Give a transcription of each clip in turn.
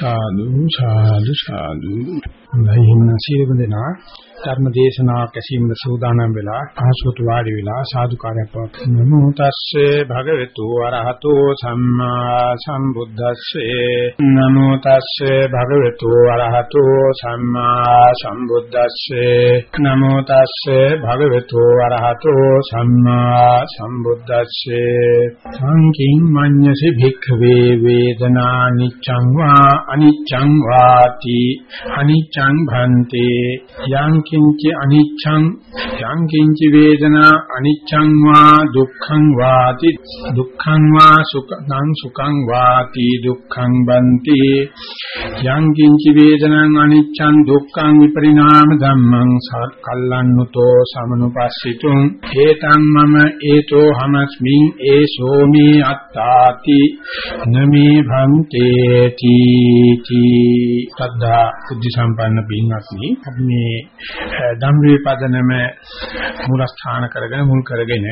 සාදු සාදු සාදු. නැහිම සීලව දෙනා ධර්ම දේශනාවක් ඇසීමද සූදානම් වෙලා ආසුත වාඩි වෙලා සාදුකාරයක් පවත්වන නමෝ තස්සේ භගවතු වරහතෝ සම්මා සම්බුද්දස්සේ. නමෝ තස්සේ භගවතු වරහතෝ සම්මා සම්බුද්දස්සේ. නමෝ තස්සේ භගවතු වරහතෝ සම්මා සම්බුද්දස්සේ. සංකින් මඤ්ඤසි භික්ඛවේ වේදනා නිච්ඡං වා අනිච්ඡං වාති අනිච්ඡං භන්තේ යං කිංච අනිච්ඡං යං කිංච වේදනා අනිච්ඡං වා දුක්ඛං වාති දුක්ඛං වා සුඛං සුඛං වාති දුක්ඛං බන්ති. යං කිංච වේදනං අනිච්ඡං දුක්ඛං විපරිණාම ධම්මං කල්ලන්නුතෝ සමනුපස්සිතුං. ඒතං මම ඒතෝ හමස්මින් ඒසෝ මේ අත්තාති නමේ භන්තේති තී සද්ධා බුද්ධ සම්පන්න පින්වත්නි අපි මේ ධම්මේ පදනම මූලස්ථාන කරගෙන මුල් කරගෙන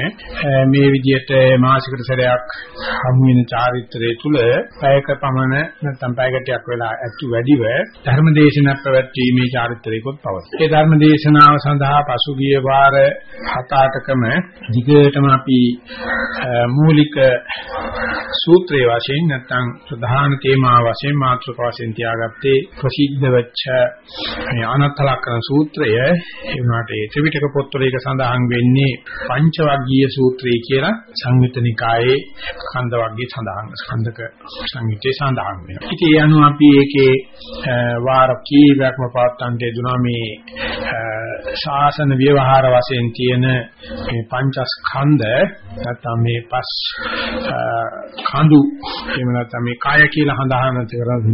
මේ විදිහට මාසිකට සැරයක් හමු වෙන චාරිත්‍රයේ තුල පැයක පමණ නැත්නම් පැයකටයක් වෙලා ඇතු වැඩිව ධර්ම දේශනා පැවැත්වීමේ චාරිත්‍රයකොත් පවතී. ඒ ධර්ම දේශනාව සඳහා පසුගිය වාර 7-8කම දිගටම අපි මූලික සූත්‍රයේ වශයෙන් නැත්නම් ප්‍රධාන තේමා වශයෙන් මාතෘක වශයෙන් තියාගත්තේ ප්‍රසිද්ධ වෙච්ච මේ අනත්ත ලක්ෂණ සූත්‍රය ඒ වුණාට ඒ ත්‍රිවිධක පොත්වල ඒක සඳහන් වෙන්නේ පංචවග්ගීය සූත්‍රය කියලා සංයුත්ත නිකායේ ස්කන්ධ වර්ගයේ සඳහන් ස්කන්ධක සංයුත්තේ සඳහන් වෙනවා. ඉතින් ඒ අනුව අපි ඒකේ වාර කීපයක්ම පවත්තන්ට දුනා මේ ශාසන ව්‍යවහාර වශයෙන් තියෙන මේ පංචස්කන්ධ නැත්නම් මේ පස් කඳු එහෙම නැත්නම් මේ කාය කියලා හඳහන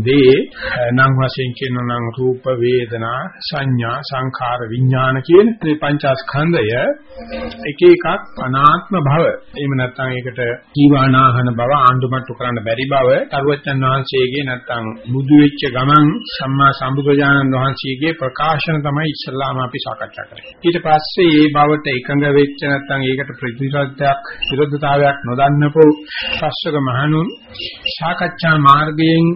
කරන්නේ නම් වශයෙන් කියනවා නම් රූප වේදනා සංඥා සංඛාර විඥාන කියන මේ පංචස්කන්ධය එක එකක් අනාත්ම භව. එහෙම නැත්නම් ඒකට ජීවානාහන බව ආඳුම්ට්ටු කරන්න බැරි බව තරුවචන් වහන්සේගේ නැත්නම් බුදු වෙච්ච ගමන් සම්මා සම්බුදුජානන් වහන්සේගේ ප්‍රකාශන තමයි ඉස්සල්ලාම අපි සාකච්ඡා කරන්නේ. ඊට පස්සේ මේ බවට එකඟ වෙච්ච නැත්නම් ඒකට ප්‍රතිවිරුද්ධයක් විරුද්ධතාවයක් නොදන්නපෝ ශාස්ත්‍රක මහණුන් සාකච්ඡා මාර්ගයෙන්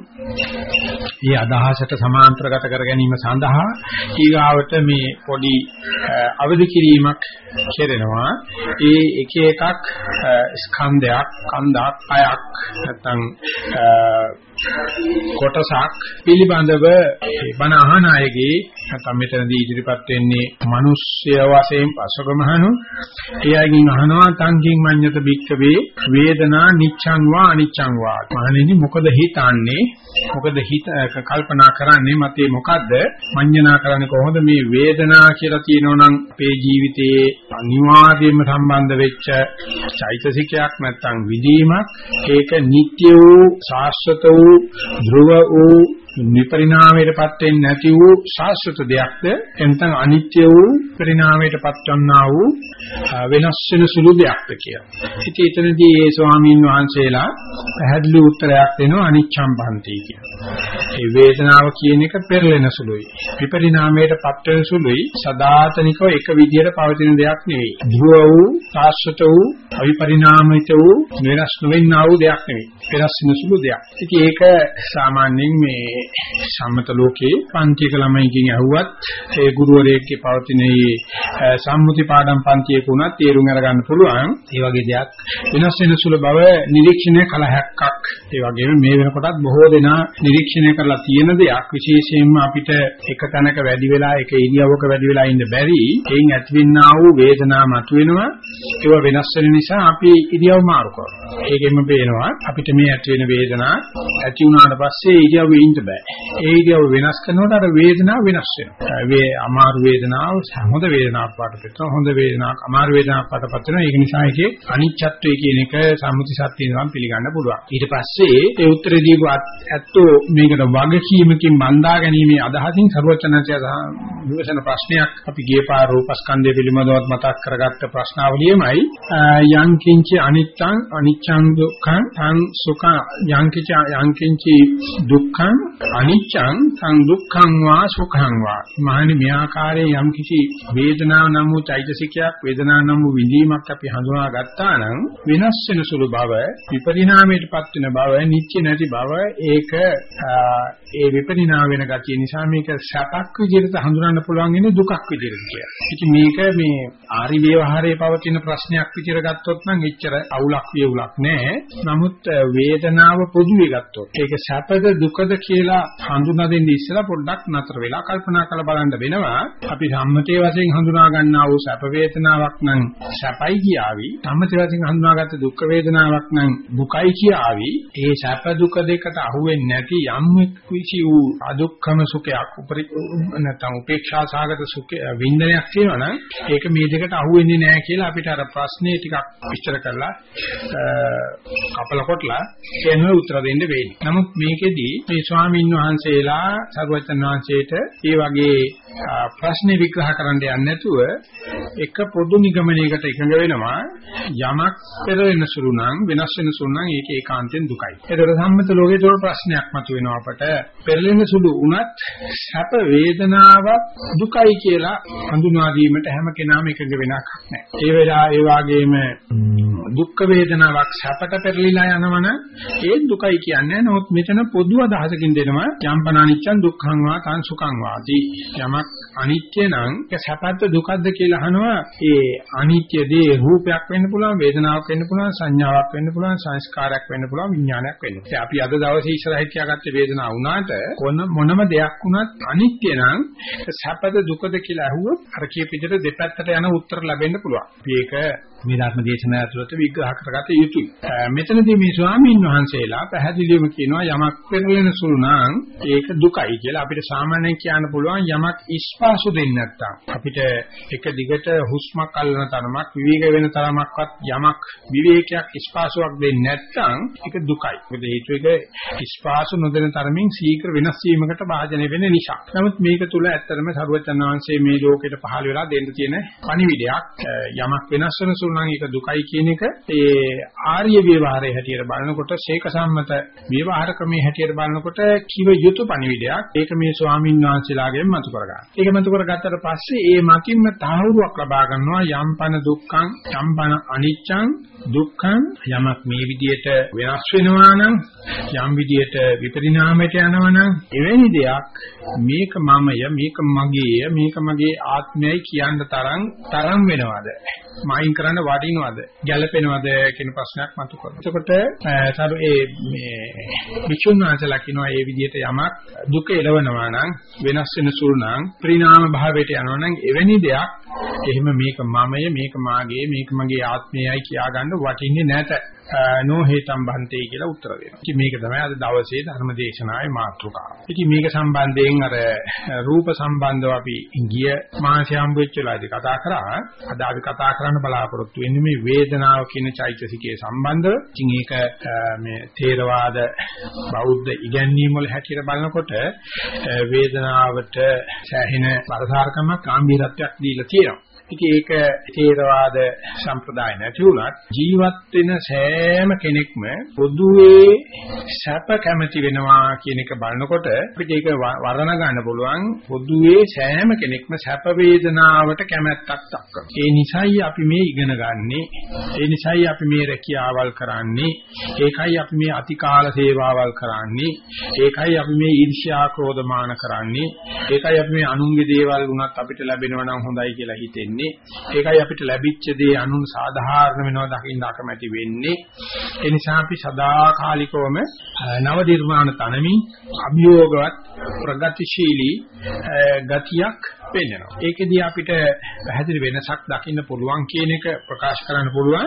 මේ අදහසට සමාන්තරගත කර ගැනීම සඳහා ඊගාවට මේ පොඩි අවදි කිරීමක් කෙරෙනවා. ඒ එක එකක් ස්කන්ධයක් කන්දක් අයක් නැත්නම් කොටසක් පිළිබඳව බණ අහන අයගේ නැත්නම් මෙතනදී ඉදිරිපත් වෙන්නේ මිනිස්ය වශයෙන් පසකමහනු එයාගෙන් අහනවා තංකින් මඤ්ඤත බික්කවේ වේදනා නිච්ඡං වා අනිච්ඡං වා මහණෙනි මොකද හිතන්නේ? මොකද හිත කල්පනා කරන්නේ මතේ මොකද්ද? මඤ්ඤණා කරන්නේ කොහොමද? මේ වේදනා කියලා කියනවනම් අපේ ජීවිතයේ අනිවාර්යයෙන්ම සම්බන්ධ වෙච්ච චෛතසිකයක් නැත්නම් විදීමක් ඒක නිට්ටය වූ ශාස්ත්‍රත වූ ධ්‍රුව වූ විපරිණාමයටපත් වෙන්නේ නැති වූ ශාස්ත්‍රත දෙයක්ද එතන අනිත්‍ය වූ පරිණාමයටපත් වන්නා වූ වෙනස් වෙන සුළු දෙයක්ද කියලා. ඉතින් එතනදී ඒ ස්වාමීන් වහන්සේලා පැහැදිලි උත්තරයක් දෙනවා අනිච්ඡම් බන්ති කියලා. ඒ වේදනාව කියන එක පෙරලෙන සුළුයි. විපරිණාමයටපත් වෙන සුළුයි. සදාතනිකව එක විදියට පවතින දෙයක් නෙවෙයි. ධ්‍රුව වූ ශාස්ත්‍රත වූ අවිපරිණාමිත වූ වෙනස් නොවෙන්නා වූ දෙයක් නෙවෙයි. වෙනස් වෙන සුළු දෙයක්. ඉතින් ඒක සාමාන්‍යයෙන් මේ සම්මත ලෝකේ පන්තියක ළමයිකින් ඇහුවත් ඒ ගුරුවරයෙක්ගේ පවතින මේ සම්මුති පාඩම් පන්තියක උනත් තේරුම් අරගන්න පුළුවන්. ඒ වගේ දෙයක් වෙනස් වෙන සුළු බව නිරීක්ෂණය කළ හැක්කක්. ඒ වගේම මේ වෙනකොටත් බොහෝ දෙනා නිරීක්ෂණය කරලා තියෙන දෙයක් විශේෂයෙන්ම අපිට එක තැනක වැඩි වෙලා එක ඉරියව්වක වැඩි වෙලා ඉන්න බැරි එයින් ඇතිවෙනා වූ වේදනා මතුවෙනවා. ඒවා වෙනස් වෙන නිසා අපි ඉරියව් මාරු කරනවා. ඒකෙන්ම පේනවා අපිට මේ ඇති වෙන වේදනා ඇති වුණාට පස්සේ ඉරියව්වේ ඉන්න බෑ. ඒ ඉරියව් වෙනස් කරනකොට අර වේදනාව වෙනස් වෙනවා. වේ අමාරු වේදනාව හොඳ වේදනාවක් වඩපත් වෙනවා. හොඳ වේදනාවක් අමාරු වේදනාවක් වඩපත් වෙනවා. ඒක නිසා ඒකේ අනිච්චත්වය කියන එක සම්මුති සත්‍යයෙන් නම් පිළිගන්න පුළුවන්. ඊට පස්සේ ඒ උත්තරේ දීපු ඇත්තෝ මේකට වගකීමකින් බඳා ගැනීමේ අදහසින් ਸਰවචනචය විවසන ප්‍රශ්නයක් අපි ගිය පාර රූපස්කන්ධය පිළිබඳව මතක් කරගත්ත ප්‍රශ්නාවලියමයි යං කිංච අනිච්ඡං අනිච්ඡං දුක්ඛං තං සුඛං යං කිංච යං කිංච දුක්ඛං අනිච්ඡං තං දුක්ඛං වා සුඛං වා මහණනි මේ ආකාරයේ යම් කිසි වේදනාව නම් වූ චෛතසිකයක් වේදනාව නම් වූ විඳීමක් අපි හඳුනා ගත්තා නම් වෙනස් වෙන සුළු බව විපරිණාමයටපත් වෙන බව, නිච්ච නැති බව ඒක ඒ විපරිණාම වෙන ගතිය නිසා මේක සැපක් විදිහට හඳුනන්න පුළුවන් ඉන්නේ දුකක් විදිහට කියලා. ඉතින් මේක මේ ආරි ව්‍යවහාරයේ පවතින ප්‍රශ්නයක් විදිහට ගත්තොත් නම් එච්චර අවුලක් වියුලක් නැහැ. නමුත් වේදනාව පොදුවේ ගත්තොත් ඒක සැපද දුකද කියලා හඳුනා දෙන්න ඉස්සලා පොඩ්ඩක් නතර වෙලා කල්පනා කරලා බලන්න වෙනවා. අපි සම්මතයේ වශයෙන් හඳුනා ගන්නා වූ සැප වේදනාවක් නම් සැපයි කියාවි. සම්මතයේ වශයෙන් හඳුනාගත්ත දුක් වේදනාවක් නම් දුකයි කියාවි. ඒ සැප දුක දෙකට අහුවෙන්නේ නැති යම් කිසි වූ අදුක්ඛම සුඛයක් උපරි නැත්නම් උපේක්ෂා සාගත සුඛ වින්දනයක් තියෙනවා නම් ඒක මේ දෙකට අහුවෙන්නේ නැහැ කියලා අපිට අර ප්‍රශ්නේ ටිකක් විස්තර කරලා කපල කොටලා එන්නේ උත්තර දෙන්න වෙන්නේ. නමුත් මේකෙදි මේ ස්වාමීන් වහන්සේලා සරුවචන් වහන්සේට ඒ වගේ ප්‍රශ්නේ විග්‍රහ කරන්න යන්නේ නැතුව එක පොදු නිගමනයකට එකඟ වෙනවා යමක් පෙරෙන සුළු නම් වෙනස් වෙන සුළු නම් ඒක ඒකාන්තයෙන් දුකයි. ඒතර සම්මත ලෝකේ තොර ප්‍රශ්නයක් මතුවෙනවා අපට පෙරලෙන සුළු වුණත් සැප වේදනාවක් දුකයි කියලා හඳුනා දීමට හැම කෙනාම එකඟ වෙනක් නැහැ. ඒ වෙලාව ඒ වගේම දුක් වේදනාවක් සැපට පෙරලිලා යනවන ඒ දුකයි කියන්නේ. නමුත් මෙතන පොදු අදහසකින් දෙනවා යම්පනානිච්චන් දුක්ඛං වා තං සුඛං වාති. යමක් අනිත්‍ය නම් ඒක සැපද දුකද කියලා අහනවා. ඒ අනිත්‍ය දේ රූපයක් වෙන්න පුළුවන්, වේදනාවක් වෙන්න පුළුවන්, සංඥාවක් වෙන්න පුළුවන්, සංස්කාරයක් වෙන්න පුළුවන්, විඥානයක් වෙන්න පුළුවන්. අපි අද දවසේ ඉස්සරහින් කියාගත්තේ වේදනාව වුණාට මොනම දෙයක් වුණත් අනිත්‍ය නම් සැපද දුකද කියලා අහුවොත් අර කියප විදිහට දෙපැත්තට යන උත්තර ලැබෙන්න පුළුවන්. මේක මේ ධර්ම දේශනාව ඇතුළත විග්‍රහ කරගත යුතුයි. මෙතනදී මේ ස්වාමීන් වහන්සේලා පැහැදිලිවම කියනවා යමක් පෙරලෙන සුළු නම් ඒක දුකයි කියලා අපිට සාමාන්‍යයෙන් කියන්න පුළුවන් යමක් ඉස්පාසු දෙන්නේ නැත්තම් අපිට එක දිගට හුස්මක් අල්ලන තරමක් විවේක වෙන තරමක්වත් යමක් විවේකයක් ඉස්පාසුවක් දෙන්නේ නැත්තම් ඒක දුකයි. මොකද හේතුව ඒක ඉස්පාසු නොදෙන තරමින් ශීඝ්‍ර වෙනස් වීමකට භාජනය වෙන නිසා. නමුත් මේක තුල ඇත්තටම සරුවචන් වහන්සේ මේ ලෝකෙට පහළ වෙලා දෙන්න තියෙන පණිවිඩයක් යමක් වෙනස් වෙන සුළු නම් ඒක දුකයි කියන එක ඒ ආර්ය ව්‍යවහාරයේ හැටියට බලනකොට ශේක සම්මත ව්‍යවහාර ක්‍රමයේ හැටියට බලනකොට කිව යුතු පණිවිඩයක්. ඒක මේ ස්වාමීන් වහන්සේලාගෙන් මතු කරගන්න. ඒක මතු කරගත්තට පස්සේ ඒ මතින්ම තහවුරුවක් ලබා ගන්නවා යම්පන දුක්ඛං යම්පන අනිච්චං දුක්ඛං යමක් මේ විදියට වෙනස් වෙනවා නම් යම් විදියට විපරිණාමයට යනවා නම් එවැනි දෙයක් මේක මමය මේක මගේය මේක මගේ ආත්මයයි කියන තරම් තරම් වෙනවද මයින් කරන්න වටිනවද ගැළපෙනවද කියන ප්‍රශ්නයක් මතුවෙනවා. එතකොට සරු ඒ මේ විචුන් වහන්සේලා කියනවා මේ විදිහට යමක් දුක එළවනවා නම් වෙනස් වෙන සුළු නම් පරිණාම භාවයට යනවා නම් එවැනි දෙයක් එහෙම මේක මමය මේක මාගේ මේක මගේ ආත්මයයි කියා ගන්න වටින්නේ නැත. නෝ හේතම් බන්තේ කියලා උත්තර දෙනවා. ඉතින් මේක තමයි අද දවසේ ධර්ම දේශනාවේ මාතෘකාව. ඉතින් මේක සම්බන්ධයෙන් අර රූප සම්බන්ධව අපි ගිය මාසෙ හම්බෙච්ච වෙලාවේදී කතා කරා. අද අපි කතා කරන්න බලාපොරොත්තු වෙන්නේ මේ වේදනාව කියන චෛතසිකයේ සම්බන්ධව. ඉතින් ඒක මේ තේරවාද බෞද්ධ ඉගැන්වීම් වල හැටියට බලනකොට වේදනාවට සෑහෙන වරසාරකමක් ආම්බීරත්වයක් දීලා තියෙනවා. ඉතින් ඒක තේරවාද සම්ප්‍රදාය නැති වුණත් ජීවත් වෙන සෑම කෙනෙක්ම පොදුවේ සැප කැමති වෙනවා කියන එක බලනකොට අපිට ඒක වර්ණන ගන්න පුළුවන් පොදුවේ සෑම කෙනෙක්ම සැප වේදනාවට කැමැත්තක් දක්වනවා. ඒ නිසායි අපි මේ ඉගෙන ගන්නෙ. ඒ නිසායි අපි මේ රැකියාවල් කරන්නේ. ඒකයි අපි මේ අතිකාල සේවාවල් කරන්නේ. ඒකයි අපි මේ ඊර්ෂ්‍යා ක්‍රෝධමාන කරන්නේ. ඒකයි අපි මේ අනුන්ගේ දේවල් වුණත් අපිට ලැබෙනවා නම් හොඳයි කියලා හිතෙන්නේ. වෙන්නේ. ඒකයි අපිට ලැබිච්ච දේ අනුන් සාධාරණ වෙනවා දකින්න අකමැති වෙන්නේ. ඒ නිසා අපි සදාකාලිකවම නව නිර්මාණ තනමින් අභියෝගවත් ප්‍රගතිශීලී ගතියක් පෙන්වනවා. ඒකෙදී අපිට පැහැදිලි වෙනසක් දකින්න පුළුවන් කියන එක ප්‍රකාශ කරන්න පුළුවන්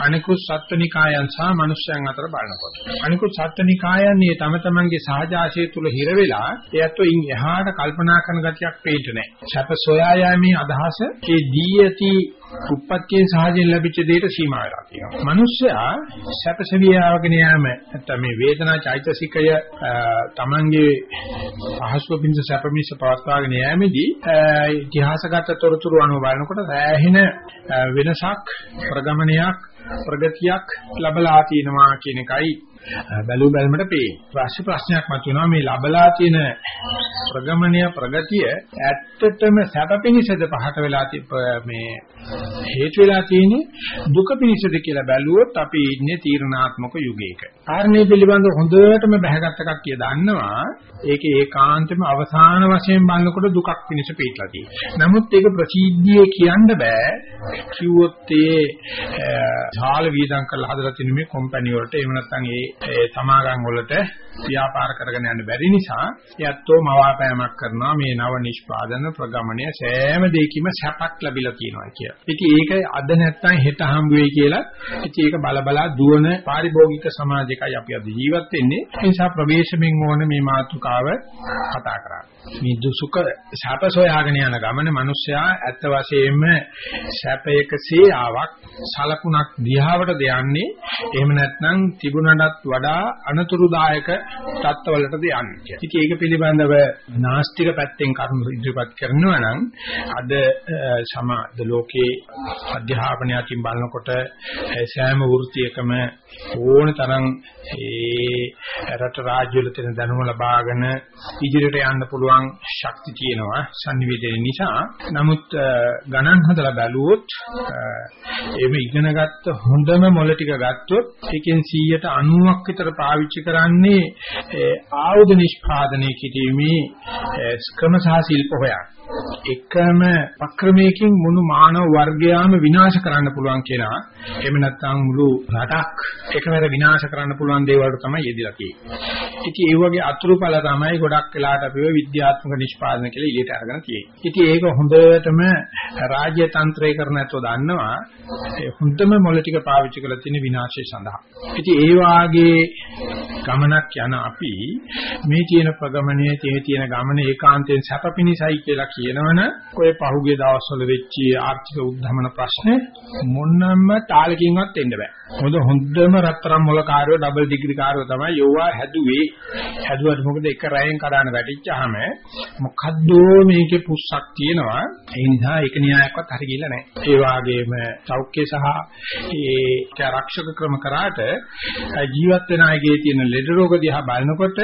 අනිකුත් සත්වනිකායන් සහ මනුෂ්‍යයන් අතර බලනකොට. අනිකුත් සත්වනිකායන් මේ තම තමන්ගේ සහජාශය තුල හිර වෙලා එයත් ඉන් එහාට කල්පනා කරන ගතියක් පේන්නේ නැහැ. සැප සොයා යෑමේ අදහස ඒ දී ඇති උප්පත්තියෙන් සහජයෙන් ලැබිච්ච දෙයට සීමා වෙලා තියෙනවා. මිනිස්සයා සැපසවියාවගෙන යෑම නැත්නම් මේ වේදනා චෛතසිකය තමන්ගේ පහසුව පිණිස සැපමිස පවත්වාගෙන යෑමේදී ඉතිහාසගත තොරතුරු අනුව බලනකොට සෑහෙන වෙනසක් ප්‍රගමනයක් ප්‍රගතියක් ලැබලා තියෙනවා කියන එකයි බැලු බැලමට පේන්නේ. ඊපස්සේ ප්‍රශ්නයක් මතුවෙනවා මේ ලබලා තියෙන ප්‍රගමණය ප්‍රගතිය ඇත්තටම සැප පිණිසද පහට වෙලා මේ හේතු වෙලා තියෙන්නේ දුක පිණිසද කියලා බැලුවොත් අපි ඉන්නේ තීරණාත්මක යුගයක. කාරණේ පිළිබඳව හොඳටම බහගත් එකක් කිය දන්නවා. ඒකේ ඒකාන්තම අවසාන වශයෙන් බලනකොට දුකක් පිණිස පිටලා තියෙනවා. නමුත් ඒක ප්‍රසිද්ධියේ කියන්න බෑ. කිව්වොත් ඒ ඡාල වීදම් කරලා හදලා තියෙන මේ කම්පැනි වලට එහෙම නැත්නම් ඒ සමාගම් වලට ව්‍යාපාර කරගෙන යන්න බැරි නිසා යැත්තෝ මවාපෑමක් කරනවා මේ නව නිෂ්පාදන ප්‍රගමණය සෑම දෙයකම සැපක් ලැබිලා තියෙනවා කියලා. ඉතින් ඒක අද නැත්තම් හෙට හම්බ වෙයි කියලා ඉතින් ඒක බලබලා දුවන පාරිභෝගික සමාජයකයි අපි අද ජීවත් වෙන්නේ. ඒ නිසා ප්‍රවේශමෙන් ඕන මේ මාතෘකාව කතා කරන්නේ. මේ දුසුක සැප සොයාගෙන යන ගමන මිනිස්සයා ඇත්ත වශයෙන්ම සැපයකසේ ආවක් සලකුණක් දිහාවටද යන්නේ එහෙම නැත්නම් තිබුණටත් වඩා අනතුරුදායක තත්ත්වවලටද යන්නේ. ඉතින් ඒක පිළිබඳව නාස්තික පැත්තෙන් කරුණු ඉදිරිපත් කරනවා නම් අද සමාජ ලෝකේ අධ්‍යාපනය අතින් බලනකොට සෑම වෘත්තියකම ඕන තරම් ඒ රට රාජ්‍ය වල තියෙන දැනුම ලබාගෙන ඉදිරියට යන්න පුළුවන් ශක්තිය තියෙනවා sannivedana නිසා. නමුත් ගණන් හදලා බැලුවොත් එimhe ඉගෙනගත්ත හොඳම මොළ ටික ගත්තොත් ඒකෙන් 190ක් විතර පාවිච්චි කරන්නේ ආයුධ නිෂ්පාදනය කිරීමේ ක්‍රම සහ ශිල්ප හොයන. එකම වක්‍රමයකින් මුළු මානව වර්ගයාම විනාශ කරන්න පුළුවන් කියලා එහෙම නැත්නම් මුළු රටක් එකවර විනාශ කරන්න පුළුවන් දේවල් තමයි යෙදিলা තියෙන්නේ. ඉතින් ඒ වගේ අතුරුඵල තමයි ගොඩක් වෙලාට අපිව විද්‍යාත්මක නිෂ්පාදන කියලා ඊට අරගෙන තියෙන්නේ. ඉතින් ඒක හොඳටම රාජ්‍ය තන්ත්‍රය කරන ඇත්තෝ දන්නවා හොඳම මොළ ටික පාවිච්චි කරලා තියෙන විනාශය සඳහා. ඉතින් ඒ වාගේ ගමනක් යන අපි මේ තියෙන ප්‍රගමණයේ තියෙන ගමන ඒකාන්තයෙන් සැපපිනිසයි කියලා කියනවනේ ඔය පහුගිය දවස්වල වෙච්ච ආර්ථික උද්ධමන ප්‍රශ්නේ මොනම තාලකින්වත් එන්න බෑ. මොකද හොඳම රත්තරන් මොල කාර්යෝ ඩබල් ඩිග්‍රී කාර්යෝ තමයි යෝවා හැදුවේ. හැදුවට මොකද එක රැයෙන් කඩාන වැටිච්චාම මොකද්ද මේකේ පුස්සක් තියෙනවා. ඒ නිසා ඒක න්‍යායක්වත් හරි ගිල්ල නැහැ. ඒ වගේම සෞඛ්‍ය සහ ඒ ආරක්ෂක ක්‍රම කරාට ජීවත් වෙන අයගේ තියෙන ලෙඩ රෝග දිහා බලනකොට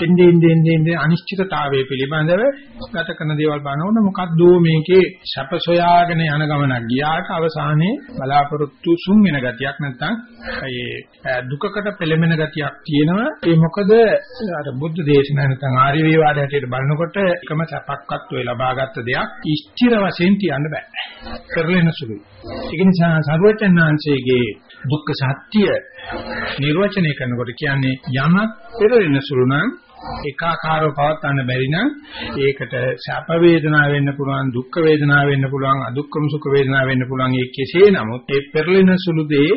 එන්නේ එන්නේ එන්නේ අනිශ්චිතතාවය පිළිබඳව ගත කරන දේවල් බලනකොට මොකද්ද මේකේ? සැප සොයාගෙන යන ගමනක් ගියාට අවසානයේ බලාපොරොත්තු සුන් වෙන ගතියක් නැත්නම් ඒ දුකකට පෙළෙමෙන ගතියක් තියෙනවා. ඒ මොකද අර බුද්ධ දේශනා නැත්නම් ආර්ය වේවාද හැටියට බලනකොට එකම සැපක්වත් ඔය ලබාගත් දෙයක් ස්ථිර වශයෙන් තියන්න බෑ. පෙරලෙන සුළුයි. ඒ නිසා සර්වචන්නාංශයේ දුක්ඛ සත්‍ය නිර්වචනය කරනකොට කියන්නේ යමක් පෙරලෙන සුළු නම් ඒකාකාරව පවත්වන්න බැරි නම් ඒකට සැප වේදනා වෙන්න පුළුවන් දුක්ඛ වේදනා වෙන්න පුළුවන් අදුක්ඛම සුඛ වේදනා වෙන්න පුළුවන් ඒ කෙසේ නමුත් ඒ පෙරලෙන සුළු දේ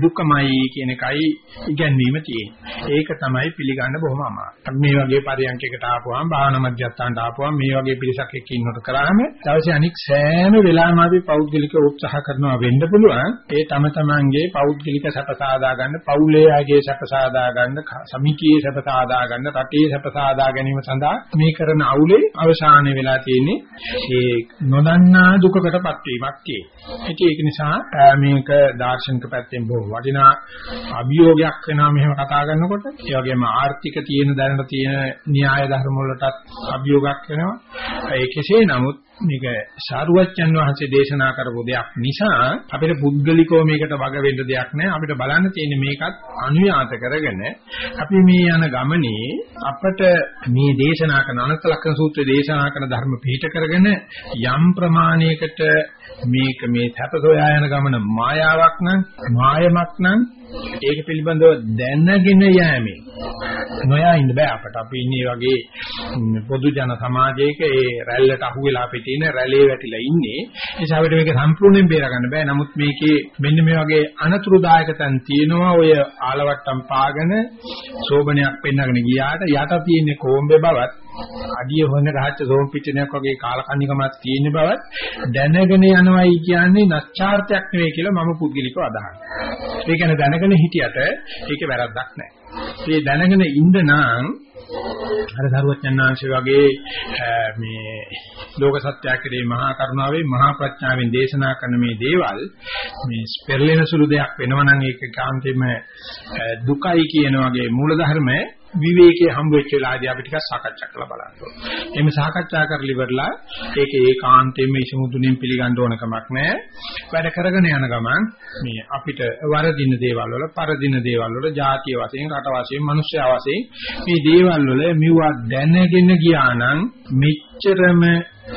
දුකමයි කියන එකයි ඉගැන්වීම තියෙන්නේ. ඒක තමයි පිළිගන්න බොහොම අමාරුයි. මේ වගේ පරියන්කයකට ආපුවාම භාවනා මධ්‍යස්ථානට ආපුවාම මේ වගේ පිරිසක් එක්ක ඉන්නකොට කරාම දවසේ අනික් සෑම වෙලාවෙම අපි පෞද්ගලික උත්සාහ කරනවා වෙන්න පුළුවන්. ඒ තම තමන්ගේ පෞද්ගලික සැප සාදා ගන්න, පවුලේ අයගේ සැප සාදා ගන්න, සමිතියේ සැප සාදා ගන්න, රටේ සැප සාදා ගැනීම සඳහා මේ කරන අවුලේ අවසානයේ වෙලා තියෙන්නේ ඒ නොදන්නා දුකකටපත් වීමක් තියෙන්නේ. ඒක නිසා මේක දාර්ශනික පැත්තෙන් බොහෝ වටිනා අභියෝගයක් වෙනවා මෙහෙම කතා කරනකොට. ඒ වගේම ආර්ථික තියෙන දැනට තියෙන න්‍යාය ධර්ම වලටත් අභියෝගයක් වෙනවා. ඒ කෙසේ නමුත් මේක සාරුවච්චන් වහන්සේ දේශනා කරපු දෙයක් නිසා අපිට පුද්ගලිකව මේකට වග වෙන්න දෙයක් නැහැ අපිට බලන්න තියෙන්නේ මේකත් අනුයාත කරගෙන අපි මේ යන ගමනේ අපට මේ දේශනා කරන අනන්ත ලක්ෂණ සූත්‍රයේ දේශනා කරන ධර්ම පිළිට කරගෙන යම් ප්‍රමාණයකට මේක මේ සැපසොයා යන ගමන මායාවක් නම් මායමක් නම් ඒක පිළිබඳව දැනගෙන යෑමේ නොයා ඉන්න බෑ අපට. අපි ඉන්නේ වගේ පොදු ජන සමාජයක ඒ රැල්ලට අහු වෙලා අපි තියෙන රැළේ වැටිලා ඉන්නේ. ඒ නිසා අපිට මේක සම්පූර්ණයෙන් බේර ගන්න බෑ. නමුත් මේකේ මෙන්න මේ වගේ අනතුරුදායක තැන් තියෙනවා. ඔය ආලවට්ටම් පාගෙන සෝබනයක් පෙන්නගෙන ගියාට යට තියෙන කොම්බේ බවත් අඩිය හොඳ ගහච්ච සෝම් පිටිනයක් වගේ කාලකන්නිකමක් තියෙන බවත් දැනගෙන යනවයි කියන්නේ නැස්චාර්ත්‍යක් නෙවෙයි කියලා මම පුද්ගලිකව අදහනවා. ඒ කියන්නේ දැනගෙන හිටියට ඒකේ වැරද්දක් නැහැ. මේ දැනගෙන ඉන්න නම් අර සරුවචනාංශය වගේ මේ ලෝක සත්‍යය කෙරේ මහා කරුණාවෙන් මහා ප්‍රඥාවෙන් දේශනා කරන මේ දේවල් මේ පෙරලෙන සුළු දෙයක් වෙනවා නම් ඒක කාන්තේම දුකයි කියන වගේ මූලධර්ම විවේකයේ හම්බ වෙච්ච වෙලාවදී අපි ටිකක් සාකච්ඡා කරලා බලන්න ඕනේ. එimhe සාකච්ඡා කරලි ඉවරලා ඒක ඒකාන්තයෙන්ම ඉසමුදුනින් පිළිගන්න ඕන කමක් නැහැ. වැඩ කරගෙන යන ගමන් මේ අපිට වරදින දේවල් වල, පරදින දේවල් වල, ಜಾතිය වශයෙන්, රට වශයෙන්, මිනිස්යා වශයෙන් මේ දේවල් වල මෙවුවා දැනගෙන ගියා නම් මෙච්චරම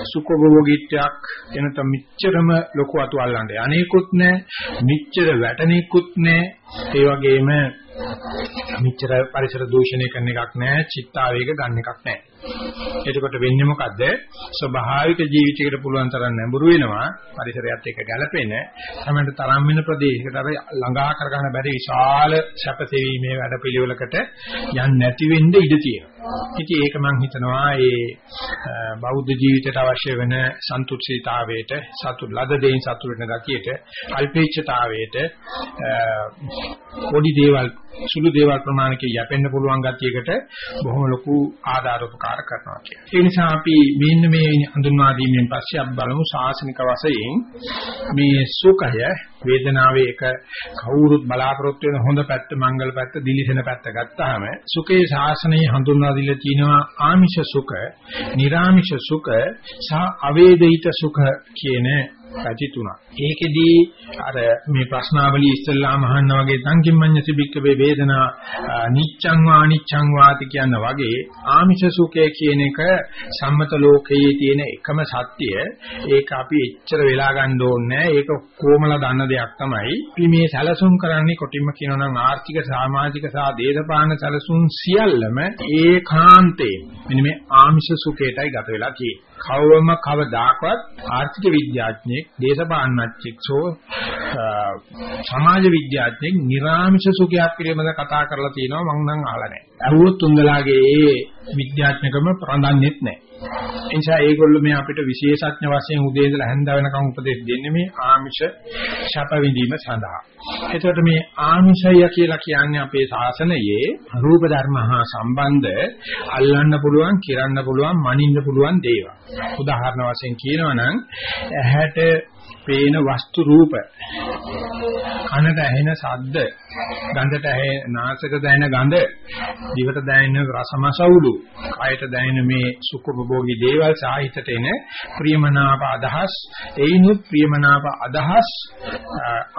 සුඛභෝගීත්වයක් එනතම මෙච්චරම ලොකු අතු අල්ලන්නේ අනේකුත් නැහැ මෙච්චර වැටෙනෙකුත් නැහැ ඒ වගේම මෙච්චර පරිසර දූෂණය කරන එකක් නැහැ චිත්තාවේග ගන්න එකක් නැහැ එතකොට වෙන්නේ මොකද්ද? ස්වභාවික ජීවිතයකට පුළුවන් තරම් නැඹුරු වෙනවා පරිසරයත් එක්ක ගැළපෙන. තමයි තරම් වෙන ප්‍රදේශයකට අර ළඟා කරගන්න බැරි විශාල සැපසෙවීමේ වැඩපිළිවෙලකට යන්නේ නැති වෙන්න ඉඩ තියෙනවා. ඉතින් ඒක මම හිතනවා ඒ බෞද්ධ ජීවිතයට අවශ්‍ය වෙන සන්තුෂ්ඨීතාවයට සතුට ලද දෙයින් සතුට වෙන ගතියට අල්පේච්ඡතාවයට පොඩි දේවල් සුළු දේවල් ප්‍රමාණිකේ යැපෙන්න පුළුවන් ගතියකට බොහොම ලොකු ආධාර උපකාර කරනවා කියන්නේ. ඒ නිසා අපි මෙන්න මේ හඳුන්වා දීමෙන් පස්සේ අපි බලමු ශාසනික වශයෙන් මේ සුඛය වේදනාවේ එක කවුරුත් බලාපොරොත්තු වෙන හොඳ පැත්ත මංගල පැත්ත දිලිසෙන පැත්ත ගත්තාම සුඛේ ශාසනයේ හඳුන්වා දීලා තියෙනවා ආමිෂ සුඛ, නිර්ආමිෂ සුඛ සහ අවේදිත සුඛ කියන පැති තුනක්. ඒකෙදී අර මේ ප්‍රශ්නාවලිය ඉස්සල්ලාම අහන්න වගේ සංකිම්මඤ්ඤ සිබික්ක වේ වේදනා නිච්ඡං වා අනිච්ඡං වාති කියන වගේ ආමිෂ සුඛය කියන එක සම්මත ලෝකයේ තියෙන එකම සත්‍යය. ඒක අපි එච්චර වෙලා ගන්න ඕනේ ඒක කොමලා දන්න දෙයක් තමයි. අපි මේ සැලසුම් කරන්නේ කොටින්ම කියනවා නම් ආර්ථික සමාජික සහ දේශපාලන සැලසුම් සියල්ලම ඒකාන්තයෙන් මෙන්න මේ ආමිෂ සුඛයටයි ගත වෙලා තියෙන්නේ. කවවම කවදාකවත් ආර්ථික විද්‍යාඥයෙක්, දේශපාලනඥයෙක්සෝ සමාජ විද්‍යාඥයෙක් නිර්ආමිෂ සුඛයක් පිළිබඳ කතා කරලා තියෙනවා මම නම් අහලා නැහැ. අහුවොත් තුන්දලාගේ ඒ විද්‍යාඥකම ප්‍රඳන්නෙත් නැහැ. ඒ නිසා ඒගොල්ලෝ මේ අපිට විශේෂඥ වශයෙන් උදේ ඉඳලා හැන්ද වෙනකම් උපදෙස් දෙන්නේ මේ ආමිෂ ශප විඳීම සඳහා. එතකොට මේ ආමිෂය කියලා කියන්නේ අපේ ශාසනයේ රූප ධර්ම හා සම්බන්ධ අල්ලන්න පුළුවන්, කිරන්න පුළුවන්, මනින්න පුළුවන් දේවල්. උදාහරණ වශයෙන් කියනවා නම් ඇහැට පේන වස්තු රූප. කනට ඇහෙන ශබ්ද ගඳට ඇහෙන නාසයට දැනෙන ගඳ දිවට දැනෙන රසමසවුලු කයට දැනෙන මේ සුඛභෝගී දේවල් සාහිතට එන ප්‍රියමනාප අදහස්. එයිනුත් ප්‍රියමනාප අදහස්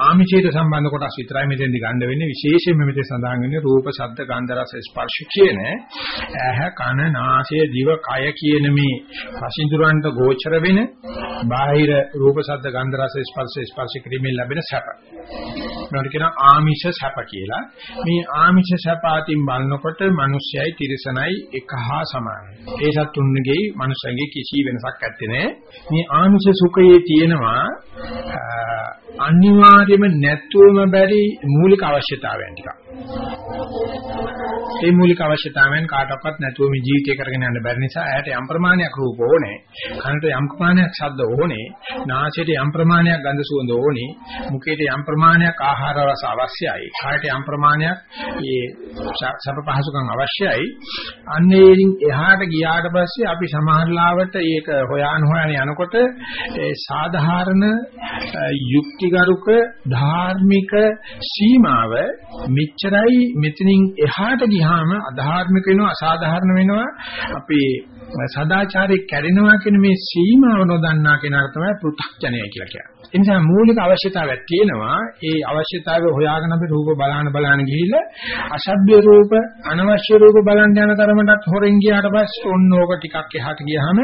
ආමිචේත සම්බන්ධ කොටස් විතරයි මෙතෙන්දි ගන්න වෙන්නේ. විශේෂයෙන්ම මෙතේ සඳහන් වෙන්නේ රූප ශබ්ද ගන්ධ රස ස්පර්ශ කියන ඇහ කන නාසය දිව කය කියන මේ පසින්දුරන්ට ගෝචර වෙන බාහිර රූප ශබ්ද ගන්ධ රස ස්පර්ශ ස්පර්ශ කිරීමෙන් ලැබෙන සැප. මේකට කියන ආමිෂ සැප කියලා. මේ ආමිෂ සැප අතින් බලනකොට මිනිස්සයයි තිරසනයි එක හා සමානයි. ඒ සතුන්ගේ මිනිස්සන්ගේ කිසි වෙනසක් නැත්තේ නෑ. මේ ආමිෂ සුඛයේ තියෙනවා අනිවාර්යයෙන්ම නැතුවම බැරි මූලික අවශ්‍යතාවයන් ටිකක්. ඒ මූලික අවශ්‍යතාවයන් කාටවත් නැතුව මේ ජීවිතය කරගෙන යන්න බැරි නිසා ඇයට යම් ප්‍රමාණයක් රූප ඕනේ, කනට යම් ප්‍රමාණයක් ශබ්ද ඕනේ, නාසයට යම් ප්‍රමාණයක් ගඳ සුවඳ ඕනේ, මුඛයට යම් ප්‍රමාණයක් ආහාර රස අවශ්‍යයි, කායට යම් ප්‍රමාණයක් මේ සබ පහසුකම් අවශ්‍යයි. අන්නේකින් එහාට ගියාට පස්සේ අපි සමහරලාවට ඒක හොයාන හොයාන යනකොට ඒ සාධාරණ යුක්තිගරුක ධාර්මික සීමාව මෙච්චරයි මෙතනින් එහාට ගියාම අධාර්මික වෙනවා අසාධාරණ වෙනවා අපේ සදාචාරයේ කැඩෙනවා කියන මේ සීමාව නොදන්නා කෙනාට තමයි පෘථග්ජනය කියලා කියන්නේ. ඒ නිසා මූලික අවශ්‍යතාවයක් තියෙනවා. ඒ අවශ්‍යතාවය හොයාගෙන අපි රූප බලන බලන ගිහිල්ලා අසභ්‍ය රූප, අනවශ්‍ය රූප බලන් යන තරමටත් හොරෙන් ගියාට පස්සේ ඔන්න ඕක ටිකක් එහාට ගියාම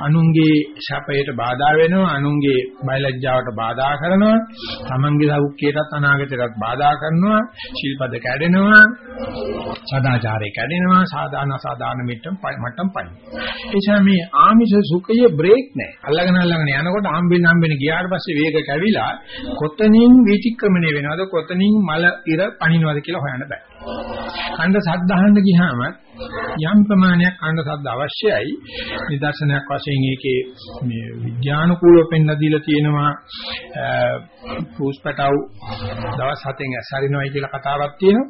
අනුන්ගේ ශපයට බාධා වෙනවා, අනුන්ගේ බයලජ්ජාවට බාධා කරනවා, තමන්ගේ සෞඛ්‍යයටත් අනාගතයටත් බාධා කරනවා, ශිල්පද කැඩෙනවා, සදාචාරය කැඩෙනවා, සාදාන සාදාන මිට්ටම් මට්ටම් පයින්. ඒ නිසා මේ ආමිෂ සුඛය බ්‍රේක් නැහැ. අල්ලගෙන අල්ලගෙන යනකොට හම්බෙන්න හම්බෙන්න ගියාට පස්සේ වේග කැවිලා කොතනින් විතික්‍රමණය වෙනවද කොතනින් මල ඉර පණිනවද කියලා හොයන්න බෑ. ඛණ්ඩ සද්ධාහන්න ගියාම යම් ප්‍රමාණයක් ඛණ්ඩ සද්ද අවශ්‍යයි. නිදර්ශනයක් වශයෙන් ඒකේ මේ විද්‍යානුකූලව පෙන්ලා දීලා තියෙනවා පුස්පටව දවස් 7න් ඇසරිනවයි කියලා කතාවක් තියෙනවා.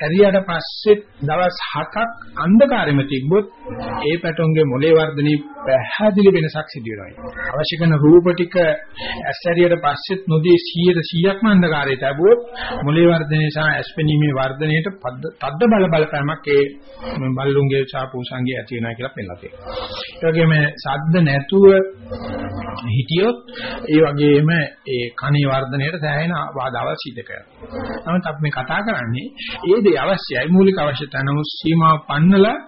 ඇරියට පස්සේ දවස් 7ක් අන්ධකාරෙම තිබ්බොත් ඒ පැටොන්ගේ මොලේ වර්ධනයේ පැහැදිලි වෙනසක් සිදු වෙනවා. අවශ්‍ය කරන රූප ටික ඇස්තරියට පස්සෙත් නොදී 100%ක්ම අන්ධකාරයට ලැබුවොත් මොලේ වර්ධනය සහ ඇස්පෙනීමේ වර්ධනයට තද්ද බල බලපෑමක් ඒ බල්ලුන්ගේ සහ පූසංගේ ඇති වෙනවා කියලා පෙන්නලා තියෙනවා. ඒ වගේම සද්ද නැතුව හිටියොත් ඒ වගේම ඒ කණේ වර්ධනයට සෑහෙන බාධාවල් සිදු කරනවා. නමුත් අපි මේ කතා කරන්නේ ඒ දේ අවශ්‍යයි මූලික අවශ්‍යතාව නමුත් සීමාව පන්නලා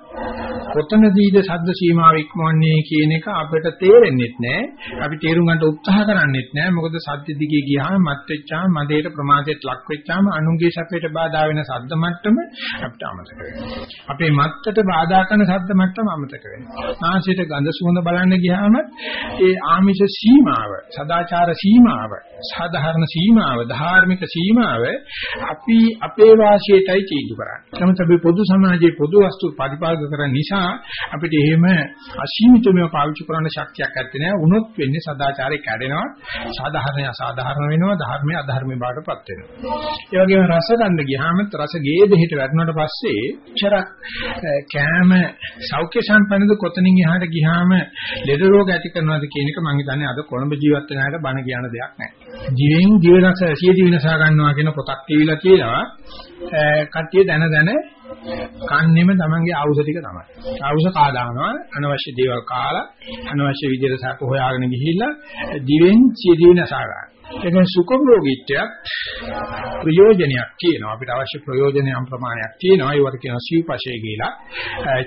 කොතනදීද ශබ්ද සීමාව ඉක්මවන්නේ කියන එක අපිට තේරෙන්නේ නැහැ. අපි තේරුම් ගන්න උත්සාහ කරන්නේත් නැහැ. මොකද සද්ද දිගේ ගියාම මත් වෙච්චාම මදේට ප්‍රමාදයට ලක් වෙච්චාම අනුන්ගේ සැපයට බාධා වෙන ශබ්ද මට්ටම අපිට අමතක වෙනවා. අපේ මත්තට බාධා කරන ශබ්ද මට්ටම අමතක වෙනවා. නාසයට ගඳ සුවඳ බලන්න ගියාම ඒ ආමිෂ සීමාව, සදාචාර සීමාව, සාධාරණ සීමාව, ධාර්මික සීමාව අපි අපේ වාසියටයි තීන්දුව කරන්නේ. නමුත් අපි පොදු සමාජයේ පොදු වස්තු පරිපාලක කරන නිසා අපිට එහෙම අසීමිතව පාවිච්චි කරන්න ශක්තියක් නැත්තේ නෑ. උනොත් වෙන්නේ සදාචාරය කැඩෙනවා. සාධාරණය අසාධාරණ වෙනවා. ධර්මය අධර්මයේ බාටපත් වෙනවා. ඒ වගේම රස ගන්න ගියාම රස ගේ දෙහිට වැටුණාට පස්සේ චරක් කෑම සෞඛ්‍ය සම්පන්නද කොතනින් එහාට ගියාම ලෙඩ රෝග ඇති කරනවද කියන එක මම හිතන්නේ අද කොළඹ ජීවත් වෙන අයට බණ කියන දෙයක් නෑ. ජීවෙන් ජීවනස සිය ජීවනසා ගන්නවා කියන පොතක් තියවිලා තියෙනවා. කට්ටිය දැන දැන කන්නේම තමන්ගේ ආයුධ ටික තමයි. ආයුධ කා දානවා අනවශ්‍ය දේවල් කාලා අනවශ්‍ය විදිහට සැප හොයාගෙන ගිහිල්ලා දිවෙන් සිය ජීවන නසා ගන්න. ඒක සුඛභෝගීත්වයක් ප්‍රයෝජනයක් තියෙනවා. අපිට අවශ්‍ය ප්‍රයෝජනයම් ප්‍රමාණයක් තියෙනවා. ඒවට කියනවා සිව්පෂේ කියලා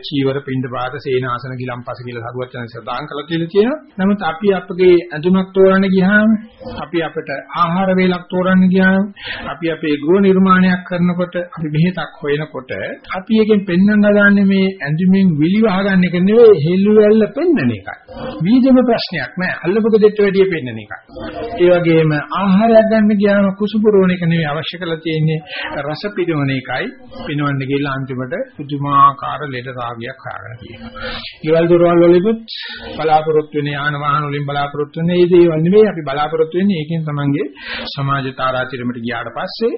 චීවර පින්ඩපාත සේනාසන ගිලම්පස කියලා සරුවත් යන සදාන් කළා කියලා තියෙනවා නමුත් අපි අපගේ ඇඳුමක් තෝරන්න ගියාම අපි අපිට ආහාර වේලක් තෝරන්න ගියාම අපි අපේ ගෘහ නිර්මාණයක් කරනකොට අපි බෙහෙතක් හොයනකොට අපි එකෙන් පෙන්වන්න හදාන්නේ මේ ඇඳුමින් විලි වහගන්න එක නෙවෙයි හෙළුවැල්ල පෙන්වන එකයි. වීජම ප්‍රශ්නයක් නෑ. අල්ලපු දෙට වැඩිය පෙන්වන එකයි. ඒ වගේම ආහාරයක් ගන්න ගියාම කුසුපුරෝණ එක නෙවෙයි අවශ්‍ය කරලා තියෙන්නේ රස පිරවන එකයි පිනවන්න ගිහලා අන්තිමට පුදුමාකාර ලෙඩ රාගයක් හොයාගෙන තියෙනවා. ඊවල දොරවල් වලිනුත් බලාපොරොත්තු වෙන යාන වාහන වලින් බලාපොරොත්තු වෙන මේ දේවල් නෙවෙයි අපි බලාපොරොත්තු වෙන්නේ ඒකෙන් තමන්ගේ සමාජ තාරාතිරමට ගියාට පස්සේ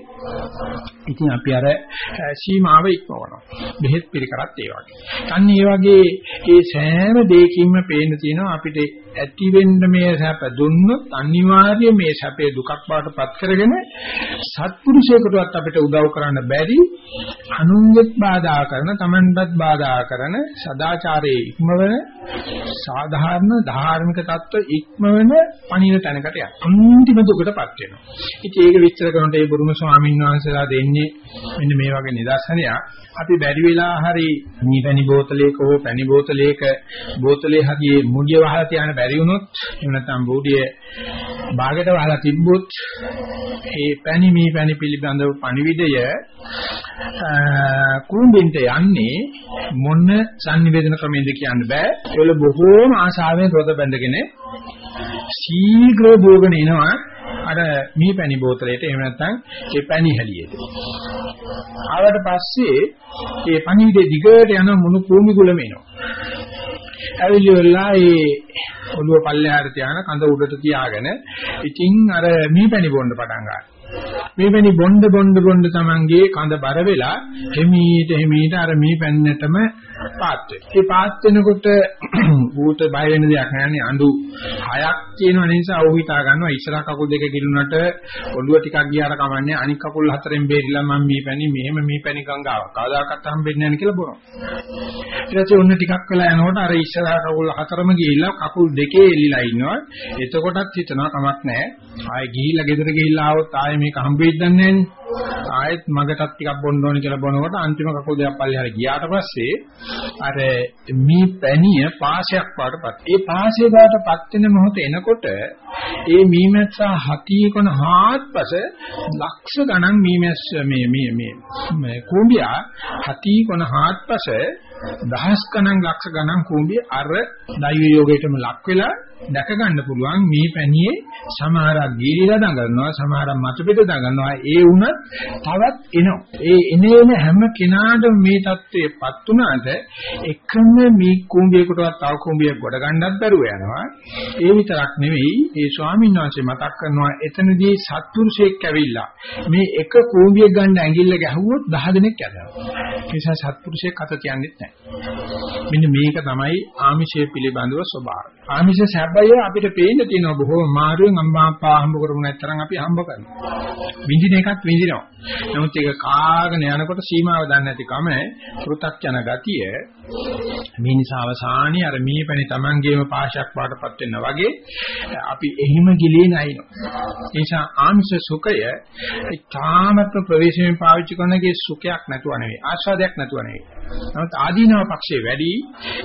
ඉතින් අපි අර සීමාව ඉක්මවනවා. බෙහෙත් පිළිකරත් ඒ වගේ. අන්න ඒ වගේ ඒ සෑම දෙයකින්ම පේන්න තියෙනවා අපිට ඇති වෙන්න මේ සැප දුන්නොත් අනිවාර්යයෙන් මේ සැපේ දුකක් බවට පත් කරගෙන සත්පුරුෂයෙකුටවත් අපිට උදව් කරන්න බැරි අනුන්ගෙත් බාධා කරන තමන්ටත් බාධා කරන සදාචාරයේ ඉක්මවන සාධාරණ ධාර්මික தত্ত্ব ඉක්මවන පණින තැනකට යන අන්තිම දුකටපත් වෙනවා. ඉතින් ඒක විස්තර කරනකොට ඒ බුරුම ස්වාමීන් වහන්සේලා දෙන්නේ මෙන්න මේ වගේ නිදර්ශනයක් අපි බැරි වෙලා හරි නිපැණි බෝතලයක හෝ පැණි බෝතලයක බෝතලේ හරියේ මුඩිය වහලා තියාන බැරි වුණොත් එහෙම නැත්නම් බෝඩිය බාගෙට වහලා තිබ්බොත් ඒ පැණි මීපැණි පිළිබඳව පණිවිඩය කුඹින්ට යන්නේ මොන sannivedana ක්‍රමෙන්ද කියන්න බෑ ඒවල බොහෝම ආශාවෙන් රොද බැඳගෙන ශීඝ්‍ර දෝගන එනවා අර මීපැණි බෝතලයට එහෙම නැත්නම් ඒ පැණි හැලියට. ආවට පස්සේ ඒ පණිවිඩේ දිගට යන මුණු භූමි ගුලම එනවා. ඇවිල්ලි වෙලා ඒ ඔළුව පල්ලෙහාට තියාන කඳ උඩට තියාගෙන ඉතින් අර මීපැණි බොන්න පටන් ගන්නවා. මීපැණි බොන්න බොන්න බොන්න තමන්ගේ කඳ බර වෙලා හිමීට හිමීට අර මීපැන්නටම පාත් වෙනවා. ඒ පාත් වෙනකොට ඌට බය වෙන දෙයක් නෑනේ අඬු හයක් තියෙන නිසා ඌ හිතා ගන්නවා ඉස්සරහ කකුල් දෙක ගිලුනට ඔළුව ටිකක් ගියාර කමන්නේ අනික් කකුල් හතරෙන් බේරිලා මම මීපැණි මෙහෙම මීපැණි ගංගාවක් කවදාකවත් හම්බෙන්නේ නැහැ කියලා බොනවා. ඊට පස්සේ ඔන්න ටිකක් වෙලා යනකොට අර ඉස්සරහ කකුල් හතරම ගිහිල්ලා කකුල් දෙකේ එල්ලිලා ඉන්නවා. එතකොටත් හිතනවා කමක් නැහැ. ආයෙ ගිහිල්ලා ගෙදර ගිහිල්ලා ආවොත් ආයෙ මේක හම්බෙයිද දන්නේ නැන්නේ. ආයෙත් මගටත් ටිකක් බොන්න ඕනේ කියලා බොනකොට අන්තිම කකුල් දෙකක් පල්ලෙහාට ගියාට පස්සේ අර මේ පැණිය පාසයක් වඩපත්. ඒ පාසය වඩපත් වෙන මොහොත එනකොට ඒ මීමැස්සා හතිය කොන හාත්පස ලක්ෂ ගණන් මීමැස්ස මේ මේ මේ කුඹියා හතිය කොන හාත්පස දහස් ගණන් ලක්ෂ ගණන් කුඹිය අර දෛව යෝගයටම ලක් වෙලා දැක ගන්න පුළුවන් මේ පැණියේ සමහරක් ගීරිලා දඟලනවා සමහරක් මතු පිට දඟලනවා ඒ වුණත් තවත් එනවා. ඒ එනේන හැම කෙනාටම මේ தත්ත්වයටපත් උනාට එකම මේ කුඹියකටවත් තව කුඹියක් ගොඩ ගන්නත් බැරුව යනවා. ඒ විතරක් නෙවෙයි ඒ ස්වාමීන් වහන්සේ මතක් කරනවා එතනදී සත්පුරුෂයෙක් ඇවිල්ලා මේ එක කුඹියක් ගන්න ඇඟිල්ල ගැහුවොත් 10 දෙනෙක් යනවා. ඒ නිසා සත්පුරුෂයෙක් අත තියන්නෙත් නැහැ. මෙන්න මේක තමයි ආමිෂය පිළිබඳව ස්වභාවය. ආමිෂ සැබය අපිට පේන්න තියෙනවා බොහෝ මාරුවෙන් අම්මාප්පා හම්බ කරමු නැත්නම් අපි හම්බ කරනවා. විඳින එකත් විඳිනවා. නමුත් ඒක කාගෙන යනකොට සීමාව දන්නේ නැතිකම පෘ탁ජන ගතිය මේ නිසා අවසානයේ අර මීපැණි Tamangeම පාශයක් වාටපත් වෙනා වගේ අපි එහිම ගිලී නැිනවා. ඒ නිසා ආංශ සුඛය ඊටාමත් ප්‍රවේශයෙන් පාවිච්චි කරනගේ සුඛයක් නැතුව නෙවෙයි ආස්වාදයක් නැතුව නෙවෙයි. නමුත් ආදීනව පක්ෂේ වැඩි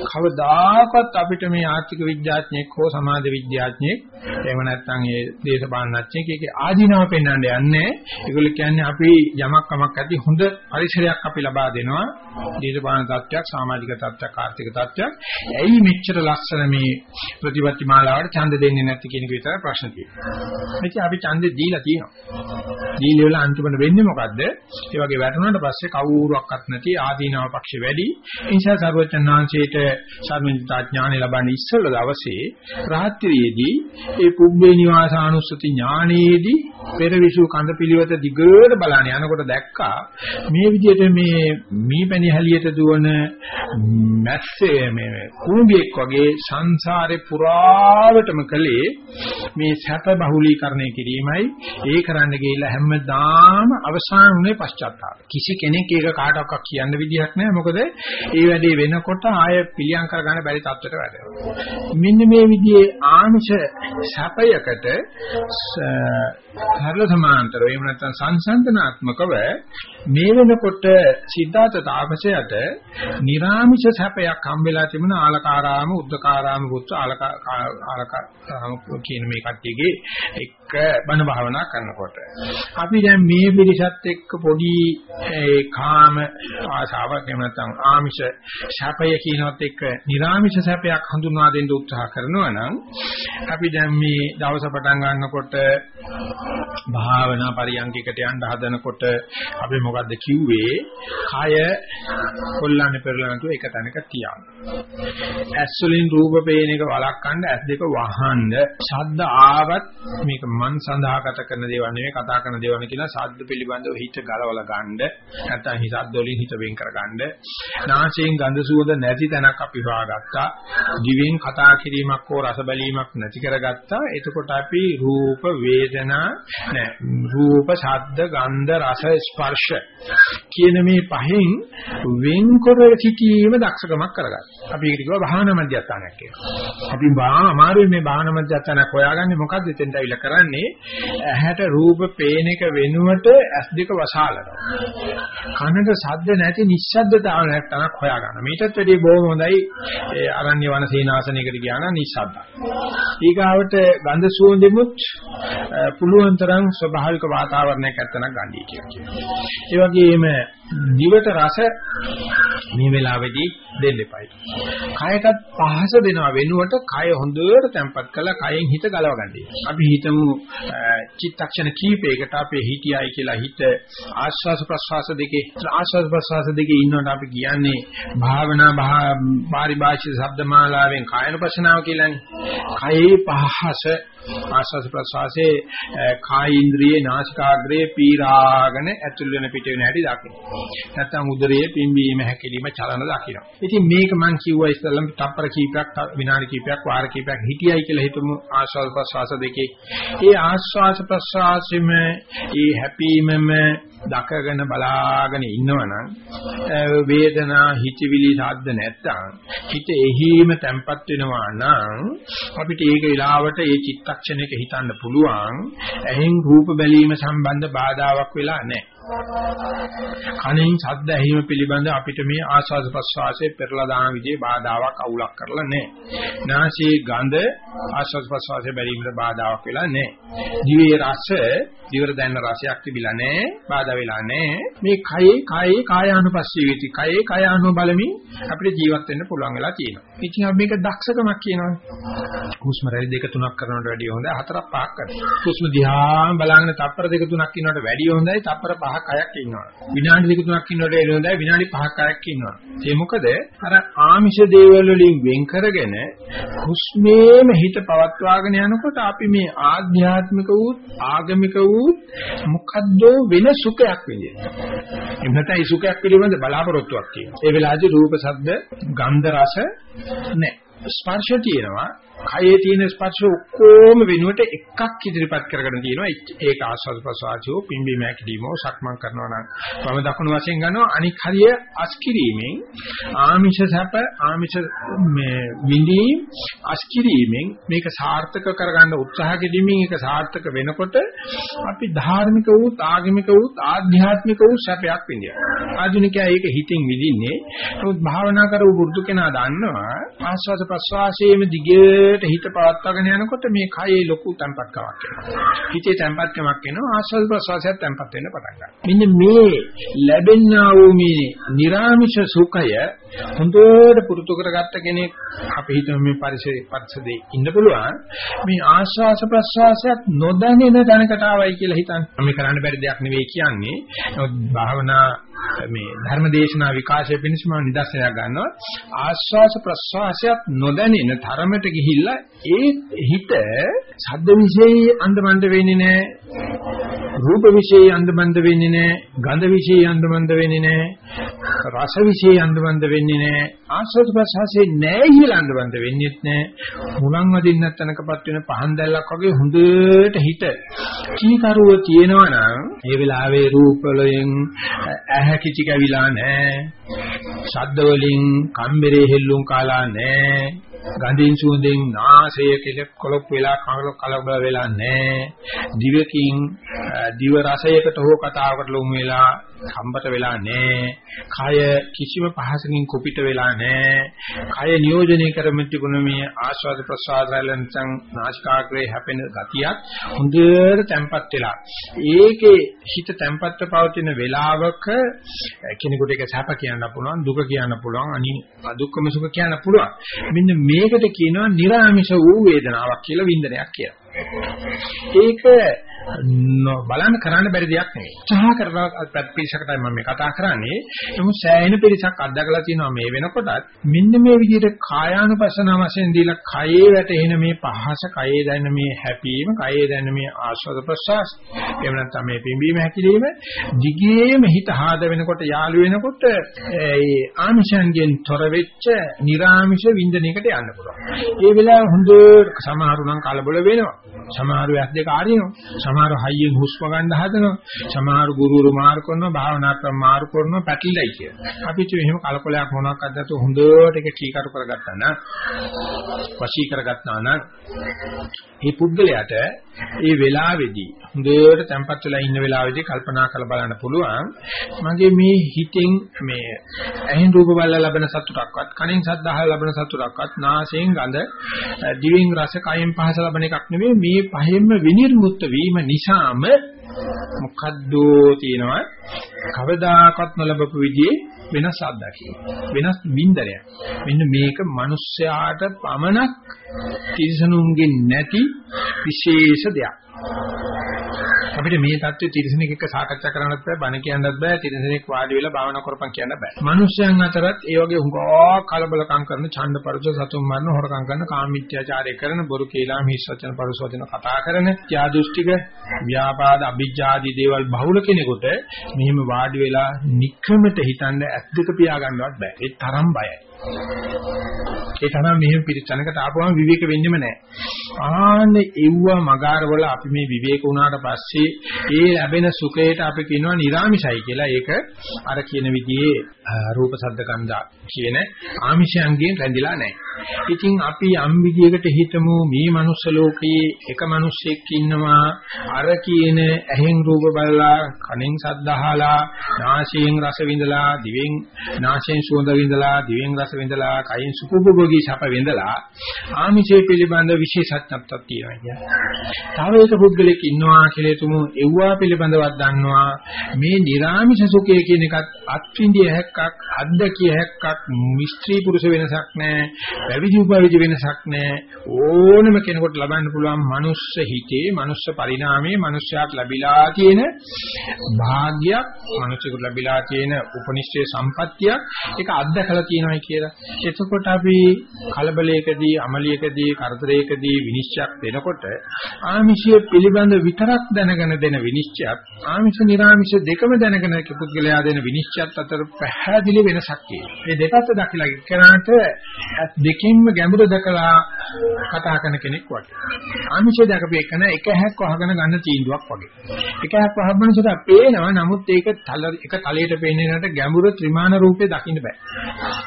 කවදාකවත් අපිට මේ ආර්ථික විද්‍යාඥයෙක් හෝ සමාජ විද්‍යාඥයෙක් එහෙම නැත්නම් ඒ දේශපාලනඥයෙක් ඒකේ ආදීනව පෙන්වන්න යන්නේ. ඒගොල්ලෝ කියන්නේ අපි යමක් කමක් ඇති හොඳ පරිසරයක් අපි ලබා දෙනවා. දේශපාලන තත්ත්වයක්, සමාජික තත්ත්වයක්, ආර්ථික තත්ත්වයක්. ඇයි මෙච්චර ලස්සන මේ ප්‍රතිපත්ති මාලාවට ඡන්ද දෙන්නේ නැති කියන එක විතර ප්‍රශ්න තියෙනවා. ඉතින් අපි ඡන්දෙ දීලා තියෙනවා. දීලා වල අන්තිමට වෙන්නේ මොකද්ද? ඒ වගේ වැටුණාට පස්සේ කවුරුවක්වත් නැති ආදීනව පක්ෂ වැඩි. ඒ නිසා සර්වචන්නාංශයේට සර්වඥතා ඥානෙ ලබන්නේ ඉස්සෙල්ලා දවසේ රාත්‍රියේදී ඒ පුබ්බේ නිවාසානුස්සති ඥානයේදී පෙරවිසු කඳ පිළිවෙත දිගට බලන්න යනකොට දැක්කා මේ විදිහට මේ මීපැණි හැලියට දුවන මැස්සේ මේ කුඹියෙක් වගේ සංසාරේ පුරාවටම කලේ මේ සැප බහුලීකරණය කිරීමයි ඒ කරන්න ගිහිල්ලා හැමදාම අවසාන උනේ පශ්චාත්තාප. කිසි කෙනෙක් ඒක කාටවත් කියන්න විදිහක් නැහැ. මොකද ඒ වැඩේ වෙනකොට ආය පිළියම් කරගන්න බැරි තත්ත්වයට වැටෙනවා. මෙන්න මේ විදිහේ ආංශ සැපයකට සරල සමාන්තරව එහෙම නැත්නම් සංසන්දනාත්මකව මේ වෙනකොට සිද්ධාර්ථ තාපසයට නිර්ාමිෂ සැපයක් හම්බෙලා තිබුණ ආලකාරාම උද්දකාරාම පුත්‍ර ආලකාරාම කියන මේ කට්ටියගේ එක බණ භාවනා කරනකොට. අපි දැන් මේ පිරිසත් එක්ක පොඩි ඒ කාම ආසාවක් එහෙම නැත්නම් ආමිෂ සැපය කියනවත් එක්ක නිර්ාමිෂ සැපයක් හඳුන්වා දෙන්න උත්සාහ කරනවා නම් අපි දැන් මේ දවස පටන් ගන්නකොට භාවනා පරියන්කයකට යන්න හදනකොට අපි මොකද්ද කිව්වේ? කය කොල්ලන්නේ පෙරලා නැතුව එක තැනක තියන්න. ඇස් වලින් රූප පේන එක වළක්වන්න ඇස් දෙක වහන්න. ශබ්ද ආවත් මේක මන් සඳහාගත කරන දේවල් නෙවෙයි කතා කරන දේවල් කියලා ශබ්ද පිළිබඳව හිත ගලවලා ගන්න. නැත්නම් හිතත් වලින් හිත වෙන් කරගන්න. නාසයෙන් ගඳ සුවඳ නැති තැනක් අපි හොයාගත්තා. දිවෙන් කතා කිරීමක් හෝ රස බැලීමක් නැති කරගත්තා. එතකොට අපි රූප වේදනා නෑ රූප ශබ්ද ගන්ධ රස ස්පර්ශ කියන මේ පහෙන් වෙන්කර සිටීම දක්ෂකමක් කරගන්න. අපි ඒකට කියනවා භාවනා මධ්‍යස්ථානයක් කියලා. අපි බා අමාරුයි මේ භාවනා මධ්‍යස්ථානයක් හොයාගන්නේ මොකද්ද එතෙන්ට අවිල කරන්නේ? ඇහැට රූප පේන එක වෙනුවට ඇස් දෙක වසාලනවා. කනට ශබ්ද නැති නිශ්ශබ්දතාවයක් තනක් හොයාගන්න. මේකටත් වැඩිය බොහොම හොඳයි ඒ අරණ්‍ය වන සීනාසනයකට ගියා නම් නිශ්ශබ්දයි. ඊගාවට ගන්ධ සුවඳෙමුත් පුළුවන් තරම් ස්වභාවික වාතාවරණයක් ඇත්තනම් ගන්නයි කියන්නේ. ඒ වගේම දිවට රස මේ වෙලාවේදී දෙන්න එපයි. කයටත් පහස දෙනවා වෙනුවට කය හොඳට තැම්පත් කරලා කයෙන් හිත ගලව ගන්නයි. අපි හිතමු චිත්තක්ෂණ කීපයකට අපේ හිතයයි කියලා හිත ආශ්වාස ප්‍රශ්වාස දෙකේ ආශ්වාස ප්‍රශ්වාස දෙකේ ඉන්නකොට අපි කියන්නේ භාවනා පාරිභාෂික ශබ්දමාලාවෙන් කායනුපස්සනාව කියලානේ. කයේ පහස ආස්වාද ප්‍රසවාසයේ කාය ඉන්ද්‍රියේ නාසිකාග්‍රයේ පීරාගෙන ඇතුල් වෙන පිට වෙන හැටි දකින්න. නැත්තම් උදරයේ පිම්බීම හැකිලිම චලන දකින්න. ඉතින් මේක මම කිව්වා ඉස්සෙල්ලම තප්පර කීපයක් විනාඩි කීපයක් වාර කීපයක් හිටියයි කියලා හිතමු ආස්වාද ප්‍රසවාස දෙකේ. ඒ ආස්වාද ප්‍රසවාසෙම ඒ හැපීමම දකගෙන බලාගෙන ඉන්නවනම් වේදනා හිතවිලි සාද්ද නැත්තම් හිත එහිම තැම්පත් වෙනවා නම් අපිට ඒක විලාවට ඒ චිත්තක්ෂණයක හිතන්න පුළුවන් ඇහෙන් රූප බැලීම සම්බන්ධ බාධාවක් වෙලා නැහැ කණෙන් ශබ්ද ඇහිම පිළිබඳ අපිට මේ ආස්වාද ප්‍රස්වාසයේ පෙරලා දාන විදිහේ බාධාවක් අවුලක් කරලා නැහැ. නාසයේ ගඳ ආස්වාද ප්‍රස්වාසයේ බැලීමට බාධාවක් වෙලා නැහැ. දිවේ රස දිවර දැනන රසයක් තිබිලා නැහැ. බාධා වෙලා නැහැ. මේ කයේ කයේ කායානුපස්සී වේති. කයේ කායානු බලමින් අපිට ජීවත් වෙන්න පුළුවන් වෙලා තියෙනවා. ඉතින් අපි මේක දක්ෂකමක් කියනවා. හුස්ම රැලි දෙක තුනක් කරනවට වැඩිය හොඳයි. හතරක් පහක් කරනවා. හුස්ම දිහා බලන්න තප්පර දෙක තුනක් ඉන්නවට වැඩිය හොඳයි. තප්පර පහ 5ක් 6ක් ඉන්නවා. විනාඩි දෙක තුනක් ඉන්නකොට එළවෙනදා විනාඩි 5ක් 6ක් ඉන්නවා. ඒ මොකද අර ආමිෂ දේවල් වලින් වෙන් කරගෙන හුස්මේම හිත පවත්වාගෙන යනකොට අපි මේ ආධ්‍යාත්මික වූ ආගමික වූ මොකද්ද වෙන සුඛයක් විඳිනවා. එහෙම නැත්නම් ඒ සුඛයක් පිළිබඳ බලාපොරොත්තුවක් තියෙනවා. ඒ වෙලාවේදී රූප, ශබ්ද, ගන්ධ, රස නැහැ. ස්පර්ශ තියෙනවා කයේ තියෙන ස්පර්ශ ඔක්කොම වෙනුවට එකක් ඉදිරිපත් කරගෙන තියෙනවා. ඒක ආස්වාද ප්‍රසආචෝ පිම්බි මෑකිදීමෝ සක්මන් කරනවා නම් වම දකුණු වශයෙන් ගන්නවා. අනික් හරිය අස්කිරීමෙන් ආමිෂ සැප ආමිෂ මේ විඳීම් අස්කිරීමෙන් මේක සාර්ථක කරගන්න උත්සාහ කිරීමෙන් ඒක සාර්ථක වෙනකොට අපි ධාර්මික වූ ආගමික වූ ආධ්‍යාත්මික වූ සැපයක් විඳිනවා. ආධුනිකයා ඒක හිතින් විඳින්නේ. නමුත් භාවනා කරව පුරුදු කෙනා දන්නවා ආස්වාද ප්‍රසවාසයේම දිගේ දිගට හිත පවත්වාගෙන යනකොට මේ කයේ ලොකු තැම්පත්කමක් එනවා. හිතේ තැම්පත්කමක් එනවා ආස්වාද ප්‍රසවාසයත් තැම්පත් වෙන්න පටන් ගන්නවා. මෙන්න මේ ලැබෙනා වූ මේ නිර්ාමිෂ සුඛය හොඳට පුරුදු කරගත්ත කෙනෙක් අපි හිතමු මේ පරිසරයේ පරිසදේ ඉන්න පුළුවන්. මේ ආස්වාස ප්‍රසවාසයත් නොදැනෙන තැනකට ආවයි කියලා හිතන්නේ. මේ කරන්න බැරි දෙයක් නෙවෙයි කියන්නේ. භාවනා මේ ධර්මදේශනා විකාශය පිණිස මම නිදර්ශනයක් ගන්නවා. ආස්වාස ප්‍රස්වාසයත් නොදැනෙන තරමට ගිහිල්ලා ඒ හිත ශබ්ද විශේෂයි අන්දමන්ද වෙන්නේ නැහැ රූප විශේෂයි අන්දමන්ද වෙන්නේ නැහැ ගන්ධ විශේෂයි අන්දමන්ද වෙන්නේ නැහැ රස විශේෂයි අන්දමන්ද වෙන්නේ නැහැ ආස්වාද ප්‍රස්වාසයේ නැහැ කියලා අන්දමන්ද වෙන්නේත් නැහැ මුලන් වදින්නත් තැනකපත් වෙන පහන් දැල්ලක් වගේ හොඳට හිත කීකරුව තියෙනවා නම් ඒ වෙලාවේ රූප වලින් ඇහැ කිචි කැවිලා නැහැ. ශබ්ද වලින් කම්බරේ හෙල්ලුම් කාලා නැහැ. ගඳින් සුවඳින් නාසය කෙලක් කොලොප් වෙලා කලබල වෙලා නැහැ. දිවකින් දිව රසයකට හෝ කතාවකට ලොමු වෙලා සම්බත වෙලා නැහැ. කය කිසිම පහසකින් කුපිට වෙලා නැහැ. කය නියෝජනය කරමින් තිබුණ මේ ආස්වාද ප්‍රසආද රැලෙන්සන් නාසිකාග්‍රේ හැපෙන ගතියක් හොඳට තැම්පත් වෙලා. ඒකේ හිත තැම්පත්ව පවතින වෙලාවක කෙනෙකුට ඒක සැප කියන්න පුළුවන්, දුක කියන්න පුළුවන්, අනි දුක්ඛම සුඛ කියන්න පුළුවන්. මෙන්න මේකට කියනවා නිර්ආමිෂ වූ වේදනාවක් කියලා වින්දනයක් කියලා. ඒක බලන්න කරන්න බැරි දෙයක් නෙවෙයි. උත්සාහ කරලා පිරිසකටයි මම මේ කතා කරන්නේ. නමුත් සෑහෙන පිරිසක් අත්දකලා තියෙනවා මේ වෙනකොටත් මෙන්න මේ විදිහට කායානුපස්සන වශයෙන් දීලා කයේ වැටෙන මේ පහස, කයේ දැනෙන මේ හැපීම, කයේ දැනෙන මේ ආස්වාද ප්‍රසවාස, එහෙම නැත්නම් මේ පිම්බීම හැකිලිම දිගේම හිත හාද වෙනකොට යාළු වෙනකොට ඒ ආමිෂයන්ගෙන් තොර වෙච්ච නිර්ආමිෂ වින්දනයකට යන්න පුළුවන්. ඒ වෙලාව හොඳ සමහරු නම් කලබල වෙනවා. සමහරු ඇස් දෙක ආරිනවා. සමහරු හයියෙන් හුස්ම ගන්න හදනවා. සමහරු ගුරුවරු මාරු කරනවා, භාවනා ක්‍රම මාරු කරනවා, පැටලිලයි කියන. අපිට එහෙම කලකොලයක් මොනවාක්වත් නැතුව හොඳට ඒක කීකරු කරගත්තා නම් වශී කරගත්තා නම් මේ පුද්ගලයාට ඒ වෙලාවේදී හොඳට තැම්පත් වෙලා ඉන්න වෙලාවේදී කල්පනා කරලා බලන්න පුළුවන් මගේ මේ හිතෙන් මේ ඇහෙන් රූප බලලා ලබන සතුටක්වත් කනින් ශබ්ද අහලා ලබන සතුටක්වත් නාසයෙන් ගඳ දිවෙන් රස කයෙන් පහස ලබන එකක් නෙවෙයි මේ පහෙන්ම විනිර්මුක්ත වීම නිසාම මොකද්ද තියෙනවා? කවදාකවත් නොලබපු විදිහේ වෙනස් අත්දැකීම වෙනස් වින්දනයක් මෙන්න මේක මිනිස්යාට පමණක් තිරිසනුන්ගේ නැති විශේෂ දෙයක්. අපිට මේ தත්ත්වයේ තිරසනෙක් එක්ක සාකච්ඡා කරන්නත් බෑ බණ කියන්නත් බෑ තිරසනෙක් වාඩි වෙලා භාවනා කරපන් කියන්න බෑ. මිනිස්යන් අතරත් ඒ වගේ හුඟා කලබලකම් කරන ඡණ්ඩ පරස සතුම් මරන හොරකම් කරන කාමීත්‍යාචාරය කරන බොරු කේලා මිස් වචන පරස වචන කතා කරන ත්‍යා දෘෂ්ටික ව්‍යාපාද අභිජ්ජාදී දේවල් බහුල කෙනෙකුට මෙහිම වාඩි වෙලා නික්‍රමට හිතන්න ඇස් දෙක පියා ගන්නවත් බෑ. ඒ තරම් බයයි. ඒ තරම් මෙහෙම පිළිචනකට ආපුවම විවේක වෙන්නෙම නැහැ. ආන්නේ එව්ව මගාරවල අපි මේ විවේක වුණාට පස්සේ ඒ ලැබෙන සුඛයට අපි කියනවා නිර්ාමිෂයි කියලා. ඒක අර කියන විදිහේ රූප ශබ්ද ගන්ධ කියන ආමිෂයන්ගෙන් රැඳිලා නැහැ. ඉතින් අපි යම් විදියකට හිතමු මේ මනුස්ස ලෝකයේ එක මිනිහෙක් ඉන්නවා අර කියන ඇහෙන් රූප බලලා කනෙන් ශබ්ද අහලා නාසයෙන් රස විඳලා දිවෙන් නාසයෙන් සුවඳ විඳලා දිවෙන් රස විඳලා කයින් සුඛභෝගී සැප විඳලා ආමිෂයේ පිළිබඳ විශේෂඥත්වයක් තියෙනවා කියන්නේ. තව එක පුද්ගලෙක් ඉන්නවා කියලා තුමු එව්වා පිළිබඳවක් දන්නවා මේ නිර්ාමිෂ සුඛය කියන එකත් අත්විඳිය හැක්කක් අද්දකිය හැක්කක් මිස්ත්‍රී පුරුෂ වෙනසක් නැහැ පැවිදි උපවිදි වෙනසක් නැහැ. ඕනම කෙනෙකුට ලබන්න පුළුවන් මනුස්ස හිතේ, මනුස්ස පරිණාමයේ, මනුස්සයාට ලැබිලා තියෙන භාග්යක්, මනුස්සයෙකුට ලැබිලා තියෙන උපනිෂ්ඨේ සම්පත්තියක් ඒක අත්දකලා තියෙනවායි කියලා. එතකොට අපි කලබලයකදී, අමලියකදී, කරදරයකදී විනිශ්චයක් දෙනකොට ආමිෂය පිළිබඳ විතරක් දැනගෙන දෙන විනිශ්චයත් ආමිෂ නිර්ආමිෂ දෙකම දැනගෙන පුද්ගලයා දෙන විනිශ්චයත් අතර පැහැදිලි වෙනසක් තියෙනවා. මේ දෙපැත්ත දකිලා එක්කනට දෙකින්ම ගැඹුර දැකලා කතා කරන කෙනෙක් වගේ. ආමිෂය දැකපු එකන එක හැක් වහගෙන ගන්න තීන්දුවක් වගේ. එක හැක් වහබන සුදා පේනවා නමුත් ඒක තල එක තලයට පේන්නේ නැට ගැඹුරු ත්‍රිමාන රූපේ දකින්න බෑ.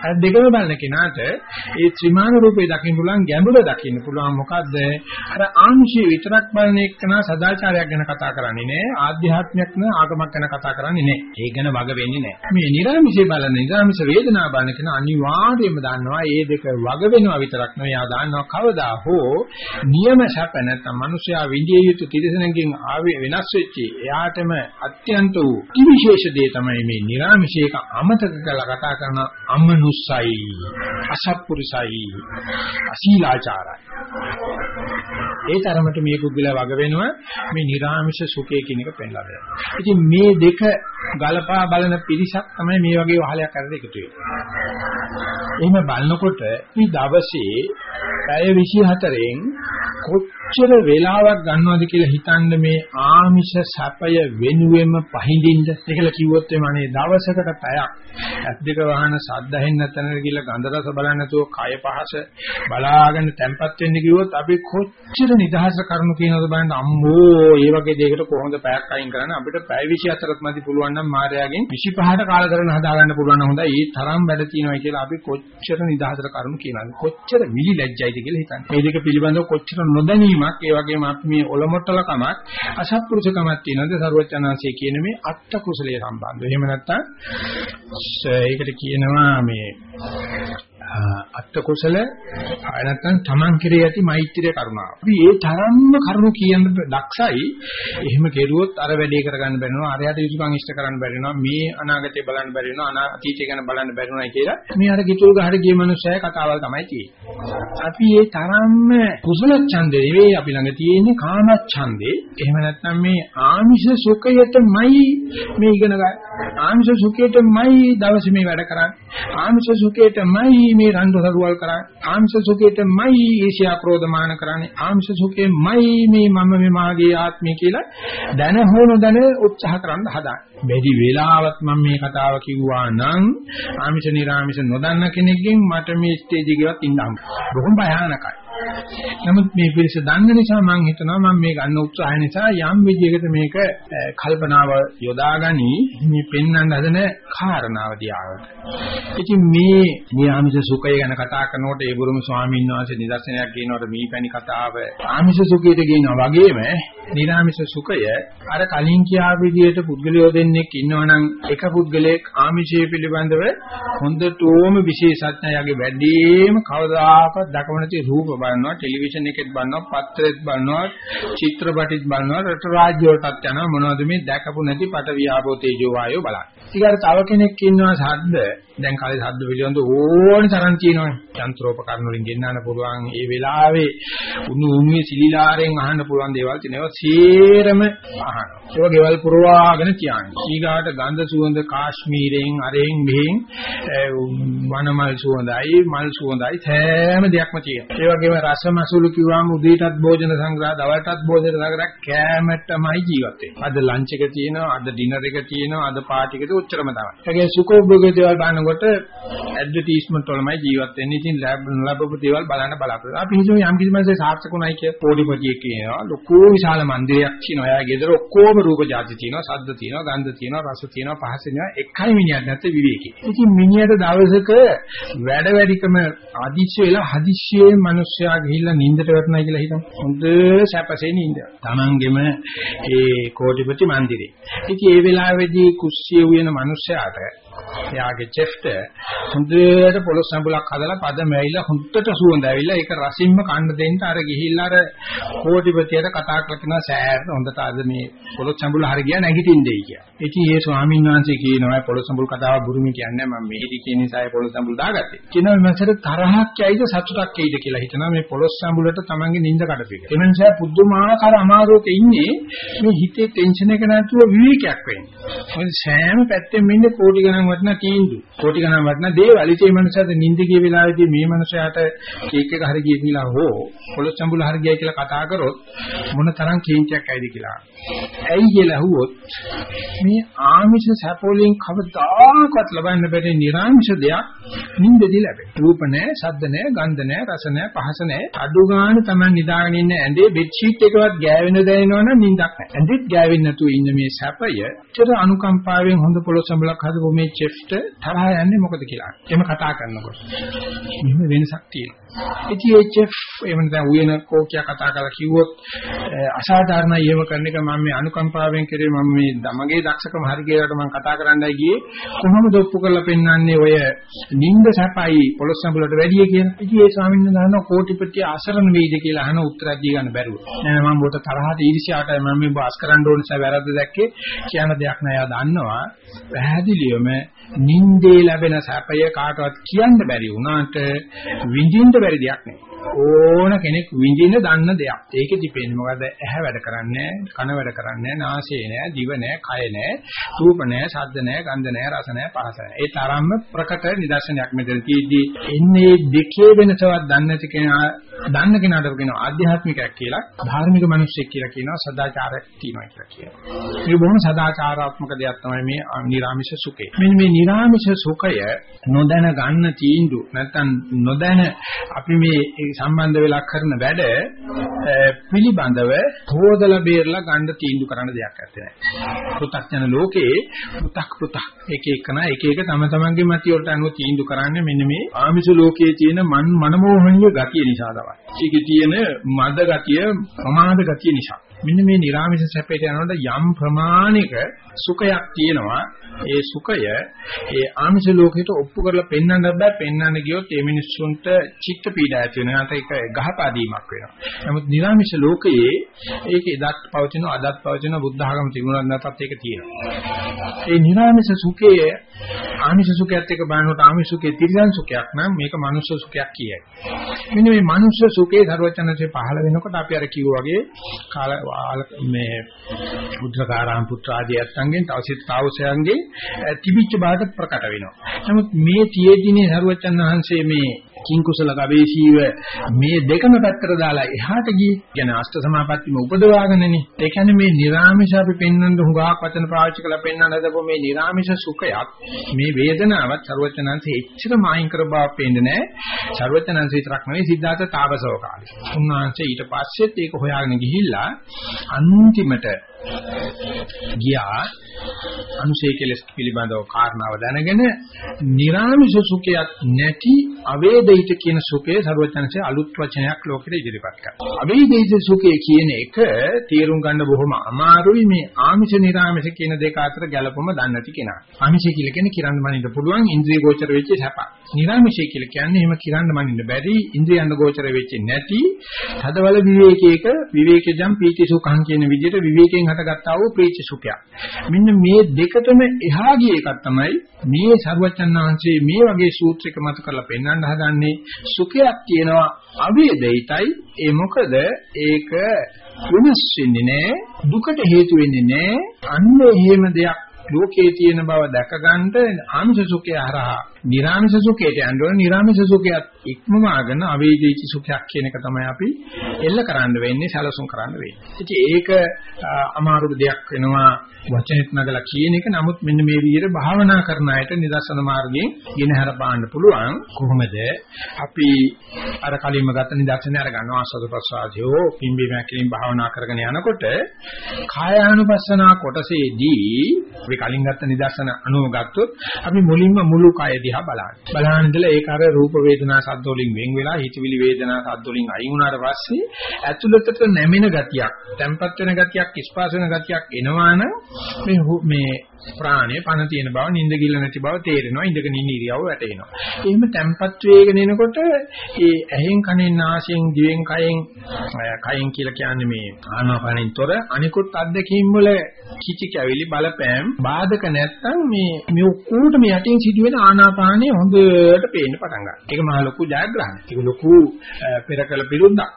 අර දෙකම බලන කෙනාට ඒ ත්‍රිමාන රූපේ දකින්න පුළුවන් ගැඹුර දකින්න පුළුවන් මොකද්ද? අර ආමිෂය විතරක් බලන එකන සදාචාරයක් ගැන කතා කරන්නේ නෑ. ආධ්‍යාත්මයක් න ආගමක් ගැන කතා කරන්නේ නෑ. ඒක ගැන වග වෙන්නේ නෑ. මේ නිර්ාමිෂය බලන නිර්ාමිෂ වේදනාව බලන කෙනා අනිවාර්යයෙන්ම දන්නවා මේ දෙක වග වෙනවා විතරක් නෙවෙයි ආ දන්නවා කවදා හෝ නියම සැප නැත්නම් මිනිසයා විඳිය යුතු තිරසනකින් ආවේ වෙනස් වෙච්චි එයාටම අත්‍යන්ත වූ විශේෂ දේ තමයි මේ නිර්ාමිෂයක අමතක කරලා කතා කරන අමනුස්සයි අසත්පුරුසයි අසීලාචාරයි ඒ තරමට මේ පුද්ගලයා වග වෙනවා මේ නිර්ාමිෂ සුඛය කියන එක පෙන්ලා දෙනවා. ඉතින් මේ දෙක ගලපා බලන පිරිසක් තමයි මේ වගේ වහලයක් අරගෙන එකතු වෙන්නේ. එහෙම බලනකොට මේ දවසේ පැය 24න් කොච්චර වෙලාවක් ගන්නවද කියලා හිතන්න මේ ආමිෂ සැපය වෙනුවෙම පහඳින්න. ඒකල කිව්වොත් එමනේ දවසකට පැයක්. ඇස් දෙක වහන සද්ද ඇහෙන්න නැතනට කියලා ගන්ධ රස බලන්න නැතුව කය පහස බලාගෙන තැම්පත් වෙන්න කිව්වොත් අපි කොච්චර නිදහස කරනු කියනවද බලන්න අම්මෝ මේ වගේ දෙයකට කොහොමද පැයක් අයින් කරන්නේ? අපිට පැය 24ක් මැදි පුළුවන් නම් මායාවෙන් 25ට කාලකරන හදාගන්න පුළුවන් නම් හොඳයි. ඒ තරම් වැඩ තියෙනවා කියලා අපි කොච්චර නිදහසට කරුණු කියනවාද? කොච්චර විලි ලැජ්ජයිද කියලා හිතන්න. මේ දෙක පිළිබඳව කොච්චර නොදැනීමක් ඒ වගේම අපි මේ ඔලොමොට්ටලකමක් අසත්පුරුෂකමක් තියෙනවද? සරුවචනාංශයේ කියන මේ අත්ත කුසලයේ සම්බන්ධව. එහෙම නැත්නම් ඒකට කියනවා මේ අත්ත කුසල ආය නැත්නම් Taman කෙරේ ඇති මෛත්‍රිය කරුණාව. අපි ඒ තරම්ම කරුණු කියන දක්ෂයි. එහෙම කෙරුවොත් අර වැඩේ කරගන්න බැරිනවා. අරයට යුතුයකම් ඉෂ්ට කරන්න බැරිනවා. මේ අනාගතේ බලන්න බැරිනවා. අනා අතීතය ගැන බලන්න බැරිනවා කියලා මේ අර කිතුල් ගහට ගිය මනුස්සයා කතාවල් තමයි තියෙන්නේ. අපි ඒ තරම්ම කුසල ඡන්දේ නෙවෙයි අපි ළඟ තියෙන්නේ කාම ඡන්දේ. එහෙම නැත්නම් මේ ආමිෂ සුඛයටමයි මේ ඉගෙන ගන්න. ආමිෂ සුඛයටමයි දවසේ මේ වැඩ කරන්නේ. ආමිෂ සුඛයටමයි මේ රණ්ඩු සරුවල් කරන්නේ ආංශ සුඛයටමයි ඊර්ෂ්‍යා ක්‍රෝධමාන කරන්නේ. ආංශ සුඛෙමයි මේ මම මේ මාගේ ආත්මය කියලා දැන හොන දැන උත්සාහ කරන්න හදාන්නේ බැරි වෙලාවත් මම මේ කතාව කිව්වා නම් ආමිෂ නිර්ආමිෂ නොදන්න කෙනෙක්ගෙන් මට මේ ස්ටේජ් එකේවත් ඉන්න හම්බ බොහොම භයානකයි. නමුත් මේ පිරිස දන්න නිසා මම හිතනවා මම මේ ගන්න උත්සාහය නිසා යම් විදිහකට මේක කල්පනාව යොදාගනි මේ පෙන්වන්න හදන කාරණාව දිහාට. ඉතින් මේ නියාමිෂ සුඛය ගැන කතා කරනකොට ඒ බුරුම ස්වාමීන් වහන්සේ නිදර්ශනයක් කියනකොට මීපැණි කතාව ආමිෂ සුඛයට කියනවා වගේම නිරාමිෂ සුඛය අර කලින් කියා විදිහට පුද්ගලයෝ දෙන්නෙක් ඉන්නවනම් එක පුද්ගලයෙක් ආමිෂය පිළිබඳව හොඳටම විශේෂඥයාගේ වැඩිම කවදාකවත් දක්වනති රූප බලනවා ටෙලිවිෂන් එකෙත් බලනවා පත්‍රෙත් බලනවා චිත්‍රපටිත් බලනවා රට රාජ්‍ය වලටත් යනවා. මොනවද මේ දැකපු නැති පට වියාපෝ තේජෝ වායෝ බලන්න. ඊගාට තව කෙනෙක් ඉන්නවා සද්ද. දැන් කාලේ සද්ද පිළිබඳ ඕන තරම් තියෙනවානේ යන්ත්‍රෝපකරණ වලින් ගෙන්නන්න පුළුවන් ඒ වෙලාවේ උණු උණුවේ සිලිලාරෙන් අහන්න පුළුවන් දේවල් තියෙනවා. සේරම අහනවා. ඒක ගෙවල් පුරවාගෙන කියන්නේ ඊගාට ගන්ධ සුවඳ කාශ්මීරයෙන් අරෙන් මෙහෙන් වනමල් සුවඳයි මල් සුවඳයි හැම දෙයක්ම තියෙනවා. ඒ වගේම රසමසුළු කිව්වම උදේටත් භෝජන සංග්‍රහ දවල්ටත් භෝජන සංග්‍රහ කෑමටමයි ජීවත් වෙන්නේ. අද ලන්ච් එක තියෙනවා අද ඩිනර් එක තියෙනවා අද පාටි එකද ඔච්චරම තමයි. ඒකේ සුඛෝභෝගී දේවල් බලනකොට ඇඩ්වර්ටයිස්මන්ට් වලමයි ජීවත් වෙන්නේ. ඉතින් ලැබපු දේවල් බලන්න බලාපොරොත්තු අපි හිතමු යම් කිසි මිනිස්සේ සාර්ථකුණයි කිය පොඩිපතියෙක් කියනවා. ලොකු විශාල මන්දිරයක් තියෙනවා. එයාගේ ගෙදර ඔක්කොම රූප જાති තියෙනවා ශබ්ද තියෙනවා ගන්ධ තියෙනවා රස තියෙනවා පහස තියෙනවා. එකයි මිනිහට නැත්te විවේකී. ඉතින් මිනිහට දවසක වැඩ වැඩිකම අදිශය වෙලා හදිස්සියේ මිනිස්සයා ගිහිල්ලා නිින්දට වැටුණා කියලා හිතමු හොඳ සැපසේ නිින්ද. තමන්ගෙම ඒ කෝටිපති මන්දිරේ. ඉතින් ඒ වෙලාවේදී කුස්සිය උයන මිනිස්සයාට එයාගේ චෙෆ්ට හොඳට පොළොස් සම්බුලක් හදලා පද මැවිලා හොඳට සුවඳ ඇවිල්ලා ඒක රසින්ම කන්න දෙන්න අර ගිහිල්ලා අර කෝටිපතියට කතා කරලා සෑහර හොඳට අද මේ පොළොස් සම්බුල හරි ගියා නැගිටින්නේ කියලා. ඉතින් ඒ ස්වාමීන් වහන්සේ කියනවා පොළොස් සම්බුල් කතාව බුරුමි කියන්නේ මම මෙහෙදි කියන නිසා පොළොස් සම්බුල් දාගත්තේ. කියනවා මනසට තරහක් ඇයිද සතුටක් ඇයිද කියලා හිතනවා මේ පොළොස් සම්බුලට තමන්ගේ නිින්ද කඩපිට. ඒ නිසා පුදුමාකාර අමාරුවක ඉන්නේ මේ හිතේ ටෙන්ෂන් එක නැතුව විවේකයක් වෙන්නේ. මොකද සෑම පැත්තෙම ඉන්නේ කෝටි ගණන් වටන තීන්දුව. කෝටි ගණන් වටන දේවල්. ඒ මනසට නිින්ද ගිය වෙලාවේදී මේ මනසයාට කේක් එක හරි ගිය කියලා හෝ පොළොස් සම්බුල හරි ගියයි කියලා කතා කරොත් මොන තරම් කේන්තියක් ඇයිද කියලා. ඇයි කියලා අහුවොත් මේ ආමිෂ සැපෝලින් කවදාකවත් ලබන්න බැරි නිර්ආමිෂ දෙයක් නිින්දදී ලැබෙන. රූප නැහැ, ශබ්ද නැහැ, ගන්ධ නැහැ, රස නැහැ, පහස නැහැ. අඩු ගන්න තමයි නිදාගෙන ඉන්න ඇඳේ බෙඩ් ෂීට් එකවත් ගෑවෙන දැනෙනවනම් නිින්දක් නැහැ. ඇඳෙත් ගෑවෙන්නේ නැතුව ඉන්න මේ සැපය, චර අනුකම්පාවෙන් හොඳ පොළොස් සම්බලක් හදපු මේ චෙෆ්ට තරහ යන්නේ මොකද කියලා. එහෙම කතා කරනකොට. මෙහෙම වෙනසක් තියෙනවා. ඉතින් ඒ චෙෆ් එහෙම නැත්නම් උයන කෝකියා කතා කරලා කිව්වොත් අසාධාරණයි එහෙම කරන එක මම මේ අනුකම්පාවෙන් කරේ මම මේ දමගේ දක්ෂකම හරි ගියලාට මම කතා කරන්නයි ගියේ කොහොමද ඔප්පු කරලා පෙන්වන්නේ ඔය නිින්ද සැපයි පොළොස් සම්බලට වැඩිය කියලා. ඉතින් ඒ ස්වාමීන් වහන්සේ අහනවා කෝටිපති ආසරණ වෙයිද කියලා අහන උත්තරයක් දී ගන්න බැරුව. නෑ මම බොට තරහට ඊර්ෂ්‍යාවටයි මම මේ බාස් කරන්න ඕන නිසා වැරද්ද දැක්කේ කියන දෙයක් නෑ. එයා දන්නවා පැහැදිලිවම නිින්දේ ලැබෙන සැපය කාටවත් කියන්න බැරි වුණාට විඳින්න බැරි දෙයක් නෙවෙයි. ඕන කෙනෙක් විඳින්න දන්න දෙයක්. ඒකෙ තිබෙන්නේ මොකද? ඇහැ වැඩ කරන්නේ කන වැඩ කරන්නේ නාසය නෑ, දිව නෑ, කය නෑ, රූප නෑ, ශබ්ද නෑ, ගන්ධ නෑ, රස නෑ, පහස නෑ. ඒ තරම්ම ප්‍රකට නිදර්ශනයක් මෙතන තියෙද්දි එන්නේ දෙකේ වෙනසවත් දන්නේ නැති කෙනා දන්න කෙනාට කියනවා ආධ්‍යාත්මිකයක් කියලා, ධාර්මික මිනිස්සෙක් කියලා කියනවා, සදාචාරයක් තියෙනවා කියලා කියනවා. මේ බොහොම සදාචාරාත්මක දෙයක් තමයි මේ නිර්ාමිෂ සුඛය. මෙන්න මේ නිර්ාමිෂ සුඛය නොදැන ගන්න තීන්දුව නැත්නම් නොදැන අපි මේ සම්බන්ධ වෙලා කරන වැඩ පිළිබඳව හොදලා බේරලා ගන්න තීන්දුව කරන දෙයක් නැත්තේ. පෘථග්ජන ලෝකේ පෘථක් පෘථක් එක එකන එක එක තම තමන්ගේ මතිය වලට අනුව තීන්දුව කරන්නේ මෙන්න මේ ආමිෂ ලෝකයේ තියෙන මන් මනමෝහණීය ගතිය නිසා තමයි. ඒකේ තියෙන මද ගතිය ප්‍රමාද ගතිය නිසා. මෙන්න මේ නිර්ාමිෂ සැපේට යනකොට යම් ප්‍රමාණික සුඛයක් තියෙනවා. ඒ සුඛය ඒ ආමිෂ ලෝකයට ඔප්පු කරලා පෙන්වන්න බෑ. පෙන්වන්න ගියොත් ඒ මිනිස්සුන්ට චිත්ත පීඩා ඇති වෙනවා. නැත්නම් ඒක ගහපාදීමක් වෙනවා. නමුත් නිර්ාමිෂ ලෝකයේ ඒක එදත් පවතින අදත් පවතින බුද්ධ ආගම තිබුණත් නැතත් ඒක තියෙනවා. ඒ නිර්ාමිෂ සුඛයේ ආමිෂ සුඛයත් එක්ක බලනකොට ආමිෂ සුඛේ තිරිසන් සුඛයක් නම් මේක මනුෂ්‍ය සුඛයක් කියයි මෙන්න මේ මනුෂ්‍ය සුඛේ ਸਰවචනසේ පහළ වෙනකොට අපි අර කිව්වා වගේ කාල මේ බුද්ධකාරාම පුත්‍ර ආදී අත්ංගෙන් තවසිත තාවසයන්ගේ තිබිච්ච බාට ප්‍රකට වෙනවා. නමුත් මේ තියේදීනේ සරුවචන් වහන්සේ මේ කිං කුසල ගවේෂීව මේ දෙකම පැත්තට දාලා එහාට ගියේ. කියන අෂ්ට සමාපත්තියම උපදවාගෙනනේ. ඒ කියන්නේ මේ නිර්ාමිෂ අපි පෙන්වන්න හුඟක් වචන පාවිච්චි කරලා පෙන්වන්න හදපුව මේ නිර්ාමිෂ සුඛයක් මේ වේදනාවත් සරුවචනන්සේ එච්චර මායින් කර බව පේන්නේ නැහැ. සරුවචනන්සේ විතරක් නෙවෙයි සිද්ධාර්ථ තාපසව කාලේ. උන්වහන්සේ ඊට පස්සෙත් ඒක හොයාගෙන ගිහිල්ලා අන්තිමට ගියා අනුසය කෙලස් පිළිබඳව කාරණාව දැනගෙන නිර්ාමිෂ සුඛයක් නැති අවේදිත කියන සුඛය ਸਰවඥන්සේ අලුත් වචනයක් ලෝකෙට ඉදිරිපත් කරා. අවේදිත සුඛය කියන එක තේරුම් ගන්න බොහොම අමාරුයි මේ ආමිෂ නිර්ාමිෂ කියන දෙක අතර ගැළපෙම දන්නේ නැති කෙනා. ආමිෂ කියලා කියන්නේ කිරන්න මනින්න පුළුවන් ඉන්ද්‍රිය ගෝචර වෙච්ච සැප. නිර්ාමිෂ කියලා කියන්නේ එහෙම කිරන්න මනින්න බැරි ඉන්ද්‍රියන් ගෝචර වෙච්ච නැති තදවල විවේකයක විවේකජම් පීති සුඛං කියන විදිහට විවේකයෙන් හටගත්තා වූ ප්‍රීති සුඛයක්. මෙන්න මේ දෙකටම එහා ගිය එකක් තමයි මේ සරුවචන් වහන්සේ මේ වගේ සූත්‍රයක මත කරලා පෙන්වන්න හදන්නේ සුඛයක් තියෙනවා අවේදිතයි ඒ මොකද ඒක වෙනස් වෙන්නේ නැහැ දුකට හේතු වෙන්නේ නැහැ අන්න එහෙම දෙයක් ලෝකයේ තියෙන බව දැක ගන්නට ආමිෂ සුඛය හරහා නිර්ආමිෂ සුඛයට යන්න ඕන නිර්ආමිෂ සුඛයත් ඉක්මවාගෙන අවේදිත සුඛයක් කියන එක තමයි අපි එල්ල කරන්න වෙන්නේ සැලසුම් කරන්න වෙන්නේ. ඉතින් ඒක අමාරු දෙයක් වෙනවා වචනෙත් නගලා කියන එක. නමුත් මෙන්න මේ විදිහට භාවනා කරන අයට නිදර්ශන මාර්ගයෙන් ගෙනහැර බාන්න පුළුවන්. කොහොමද අපි අර කලින්ම ගත්ත නිදර්ශනය අර ගන්නවා ආස්වාද ප්‍රසආදියෝ පිම්බි මැකිලින් භාවනා කරගෙන යනකොට කායානුපස්සනා කොටසේදී අපි කලින් ගත්ත නිදර්ශන අනුව ගත්තොත් අපි මුලින්ම මුළු කය දිහා බලන්න. බලන ඉඳලා ඒක අර රූප වේදනා සද්ද වලින් වෙන් වෙලා හිතවිලි වේදනා සද්ද වලින් අයින් වුණාට පස්සේ ඇතුළතට නැමෙන ගතියක්, තැම්පත් වෙන ගතියක්, ස්පාස වෙන ගතියක් එනවාන මේ මේ ප්‍රාණය පණ තියෙන බව නිින්ද ගිල්ල නැති බව තේරෙනවා ඉඳගෙන ඉන්න ඉරියව්ව වැටෙනවා. එහෙම tempat වේගෙන එනකොට ඒ ඇහෙන් කනෙන් නාසයෙන් දිවෙන් කයෙන් කයෙන් කියලා කියන්නේ මේ ආනාපානෙන් තොර අනිකුත් අත්දැකීම් වල කිචි කැවිලි බලපෑම් බාධක නැත්තම් මේ මේ ඔක්කොටම යටින් සිදුවෙන ආනාපානෙ හොඳට පේන්න පටන් ගන්නවා. ඒක මහ ලොකු ජයග්‍රහණයක්. ඒක ලොකු පෙරකල පිළිඳක්.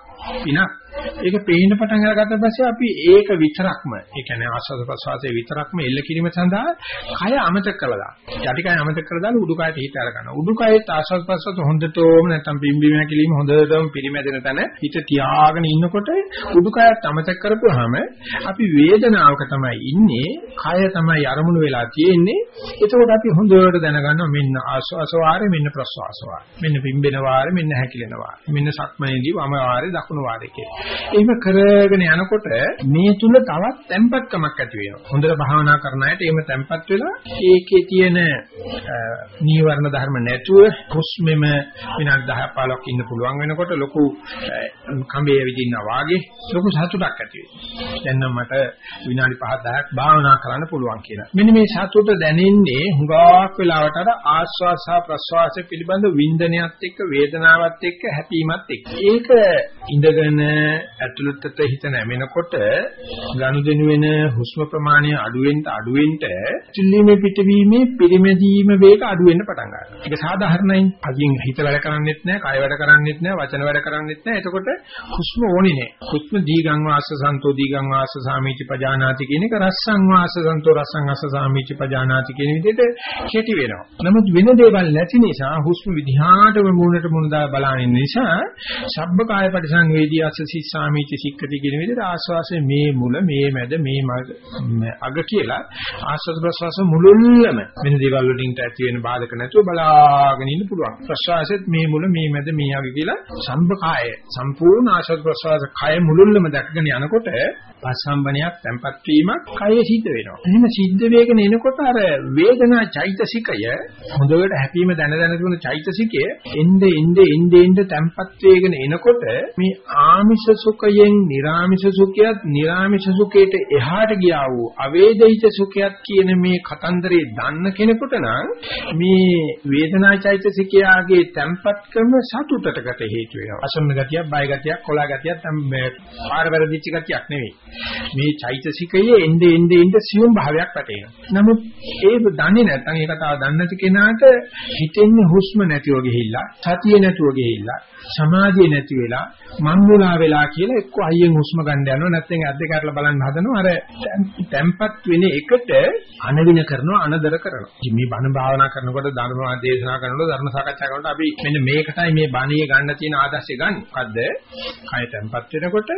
පිනක්. ඒක පේන්න පටන් අරගත්ත පස්සේ අපි ඒක විතරක්ම ඒ කියන්නේ ආස්වාද ප්‍රසවාසයේ විතරක්ම එල්ල කිරීම සඳහා කය අමතක කළා. යටි කය අමතක කරලා දාලා උඩුකයට හිත අරගන්නවා. උඩුකයෙත් ආස්වාද ප්‍රසවාස හොඳටම නැත්තම් පිම්බීම හැකිලිම හොඳටම පිරිමැදෙන තැන හිත තියාගෙන ඉන්නකොට උඩුකයත් අමතක කරපුවාම අපි වේදනාවක තමයි ඉන්නේ. කය තමයි අරමුණු වෙලා තියෙන්නේ. එතකොට අපි හොඳට දැනගන්නවා මෙන්න ආස්වාස වාරේ මෙන්න ප්‍රසවාස වාරේ. මෙන්න පිම්බෙන වාරේ මෙන්න හැකිලෙන වාරේ. මෙන්න සක්මනේදී වම වාරේ දකුණු වාරේ කියලා. එහෙම කරගෙන යනකොට මේ තුල තවත් tempatකමක් ඇති වෙනවා. හොඳට භාවනා කරන අයට එහෙම tempat වෙලා ඒකේ තියෙන නීවරණ ධර්ම නැතුව හුස්මෙම විනාඩි 10 15ක් ඉන්න පුළුවන් වෙනකොට ලොකු කඹේ විදින්නා වාගේ ලොකු සතුටක් ඇති වෙනවා. දැන් නම් මට විනාඩි 5 10ක් භාවනා කරන්න පුළුවන් කියලා. මෙන්න මේ සතුට දැනෙන්නේ හුඟක් වෙලාවට අර ආස්වාස ප්‍රස්වාස පිළිබඳ වින්දනයත් එක්ක වේදනාවත් එක්ක හැපීමත් එක්ක. ඒක ඉඳගෙන ඇතුළතට හිත නැමෙනකොට ගනුදෙනු වෙන හුස්ම ප්‍රමාණය අඩු වෙන්න අඩු වෙන්න සිල්ලීමේ පිටවීමේ පිරිමැදීම වේග අඩු වෙන්න පටන් ගන්නවා. ඒක සාධාරණයි. අදින් හිත වැඩ කරන්නේත් නැහැ, කය වැඩ කරන්නේත් නැහැ, වචන වැඩ කරන්නේත් නැහැ. එතකොට හුස්ම ඕනේ නැහැ. හුස්ම දීගං වාස සන්තෝ දීගං වාස සාමීච පජානාති කියන එක රස්සං වාස සන්තෝ රස්සං වාස සාමීච පජානාති කියන විදිහට කෙටි වෙනවා. නමුත් වෙන දේවල් නැති නිසා හුස්ම විදිහාටම මූණට මූණ දාලා බලන නිසා සබ්බකාය පරිසංවේදී අස්ස සිස්සාමීච සික්කති කියන විදිහට ආස්වාසයේ මේ මුල මේ මැද මේ අග කියලා ආස්වාද ප්‍රසවාස මුලුල්ලම වෙන දේවල් වලින් ඇති වෙන බාධක නැතුව බලාගෙන ඉන්න පුළුවන්. ප්‍රසවාසෙත් මේ මුල මේ මැද මේ අග කියලා සම්බකාය සම්පූර්ණ ආස්වාද ප්‍රසවාස කය මුලුල්ලම දැකගෙන යනකොට පස්සම්බනයක් tempat වීමක් කය සිද්ධ වෙනවා. එහෙම සිද්ධ වෙගෙන එනකොට අර වේදනා චෛතසිකය හොඳට හැපීම දැන දැන තිබුණ චෛතසිකය එnde එnde එnde එnde tempat වේගෙන එනකොට මේ ආමිෂ සුඛයෙන් නිර්ආමිෂ සුඛයත් නිර්ආමිෂ සුඛයට එහාට ගියා වූ අවේදිත සුඛයත් කියන මේ කතන්දරේ දන්න කෙනෙකුට නම් මේ වේදනා චෛතසිකයාගේ tempatකම සතුටටකට හේතු වෙනවා. අසම්ම ගතියක්, බය ගතියක්, කොලා ගතියක්, පාර වැරදිච්ච ගතියක් නෙවෙයි. මේ චෛතසිකයේ එnde එnde එnde සියුම් භාවයක් වැටෙනවා. නමුත් ඒ දන්නේ නැත්නම් ඒක තව දන්නේ නැති කෙනාට හිතෙන්නේ හුස්ම නැතිව ගිහිල්ලා, සතිය නැතුව ගිහිල්ලා, සමාධිය නැති වෙලා, මංගුලා වෙලා කියලා එක්ක අයියෙන් හුස්ම ගන්න යනවා නැත්නම් ඇද්ද කරලා බලන්න හදනවා. අර තැම්පත් වෙන එකට අනවින කරනවා, අනදර කරනවා. ඉතින් මේ බණ භාවනා කරනකොට ධර්ම දේශනා කරනකොට ධර්ම සාකච්ඡා කරනකොට අපි මෙන්න මේකටයි මේ බණියේ ගන්න තියෙන ආදර්ශය ගන්න. මොකද්ද? කය තැම්පත් වෙනකොට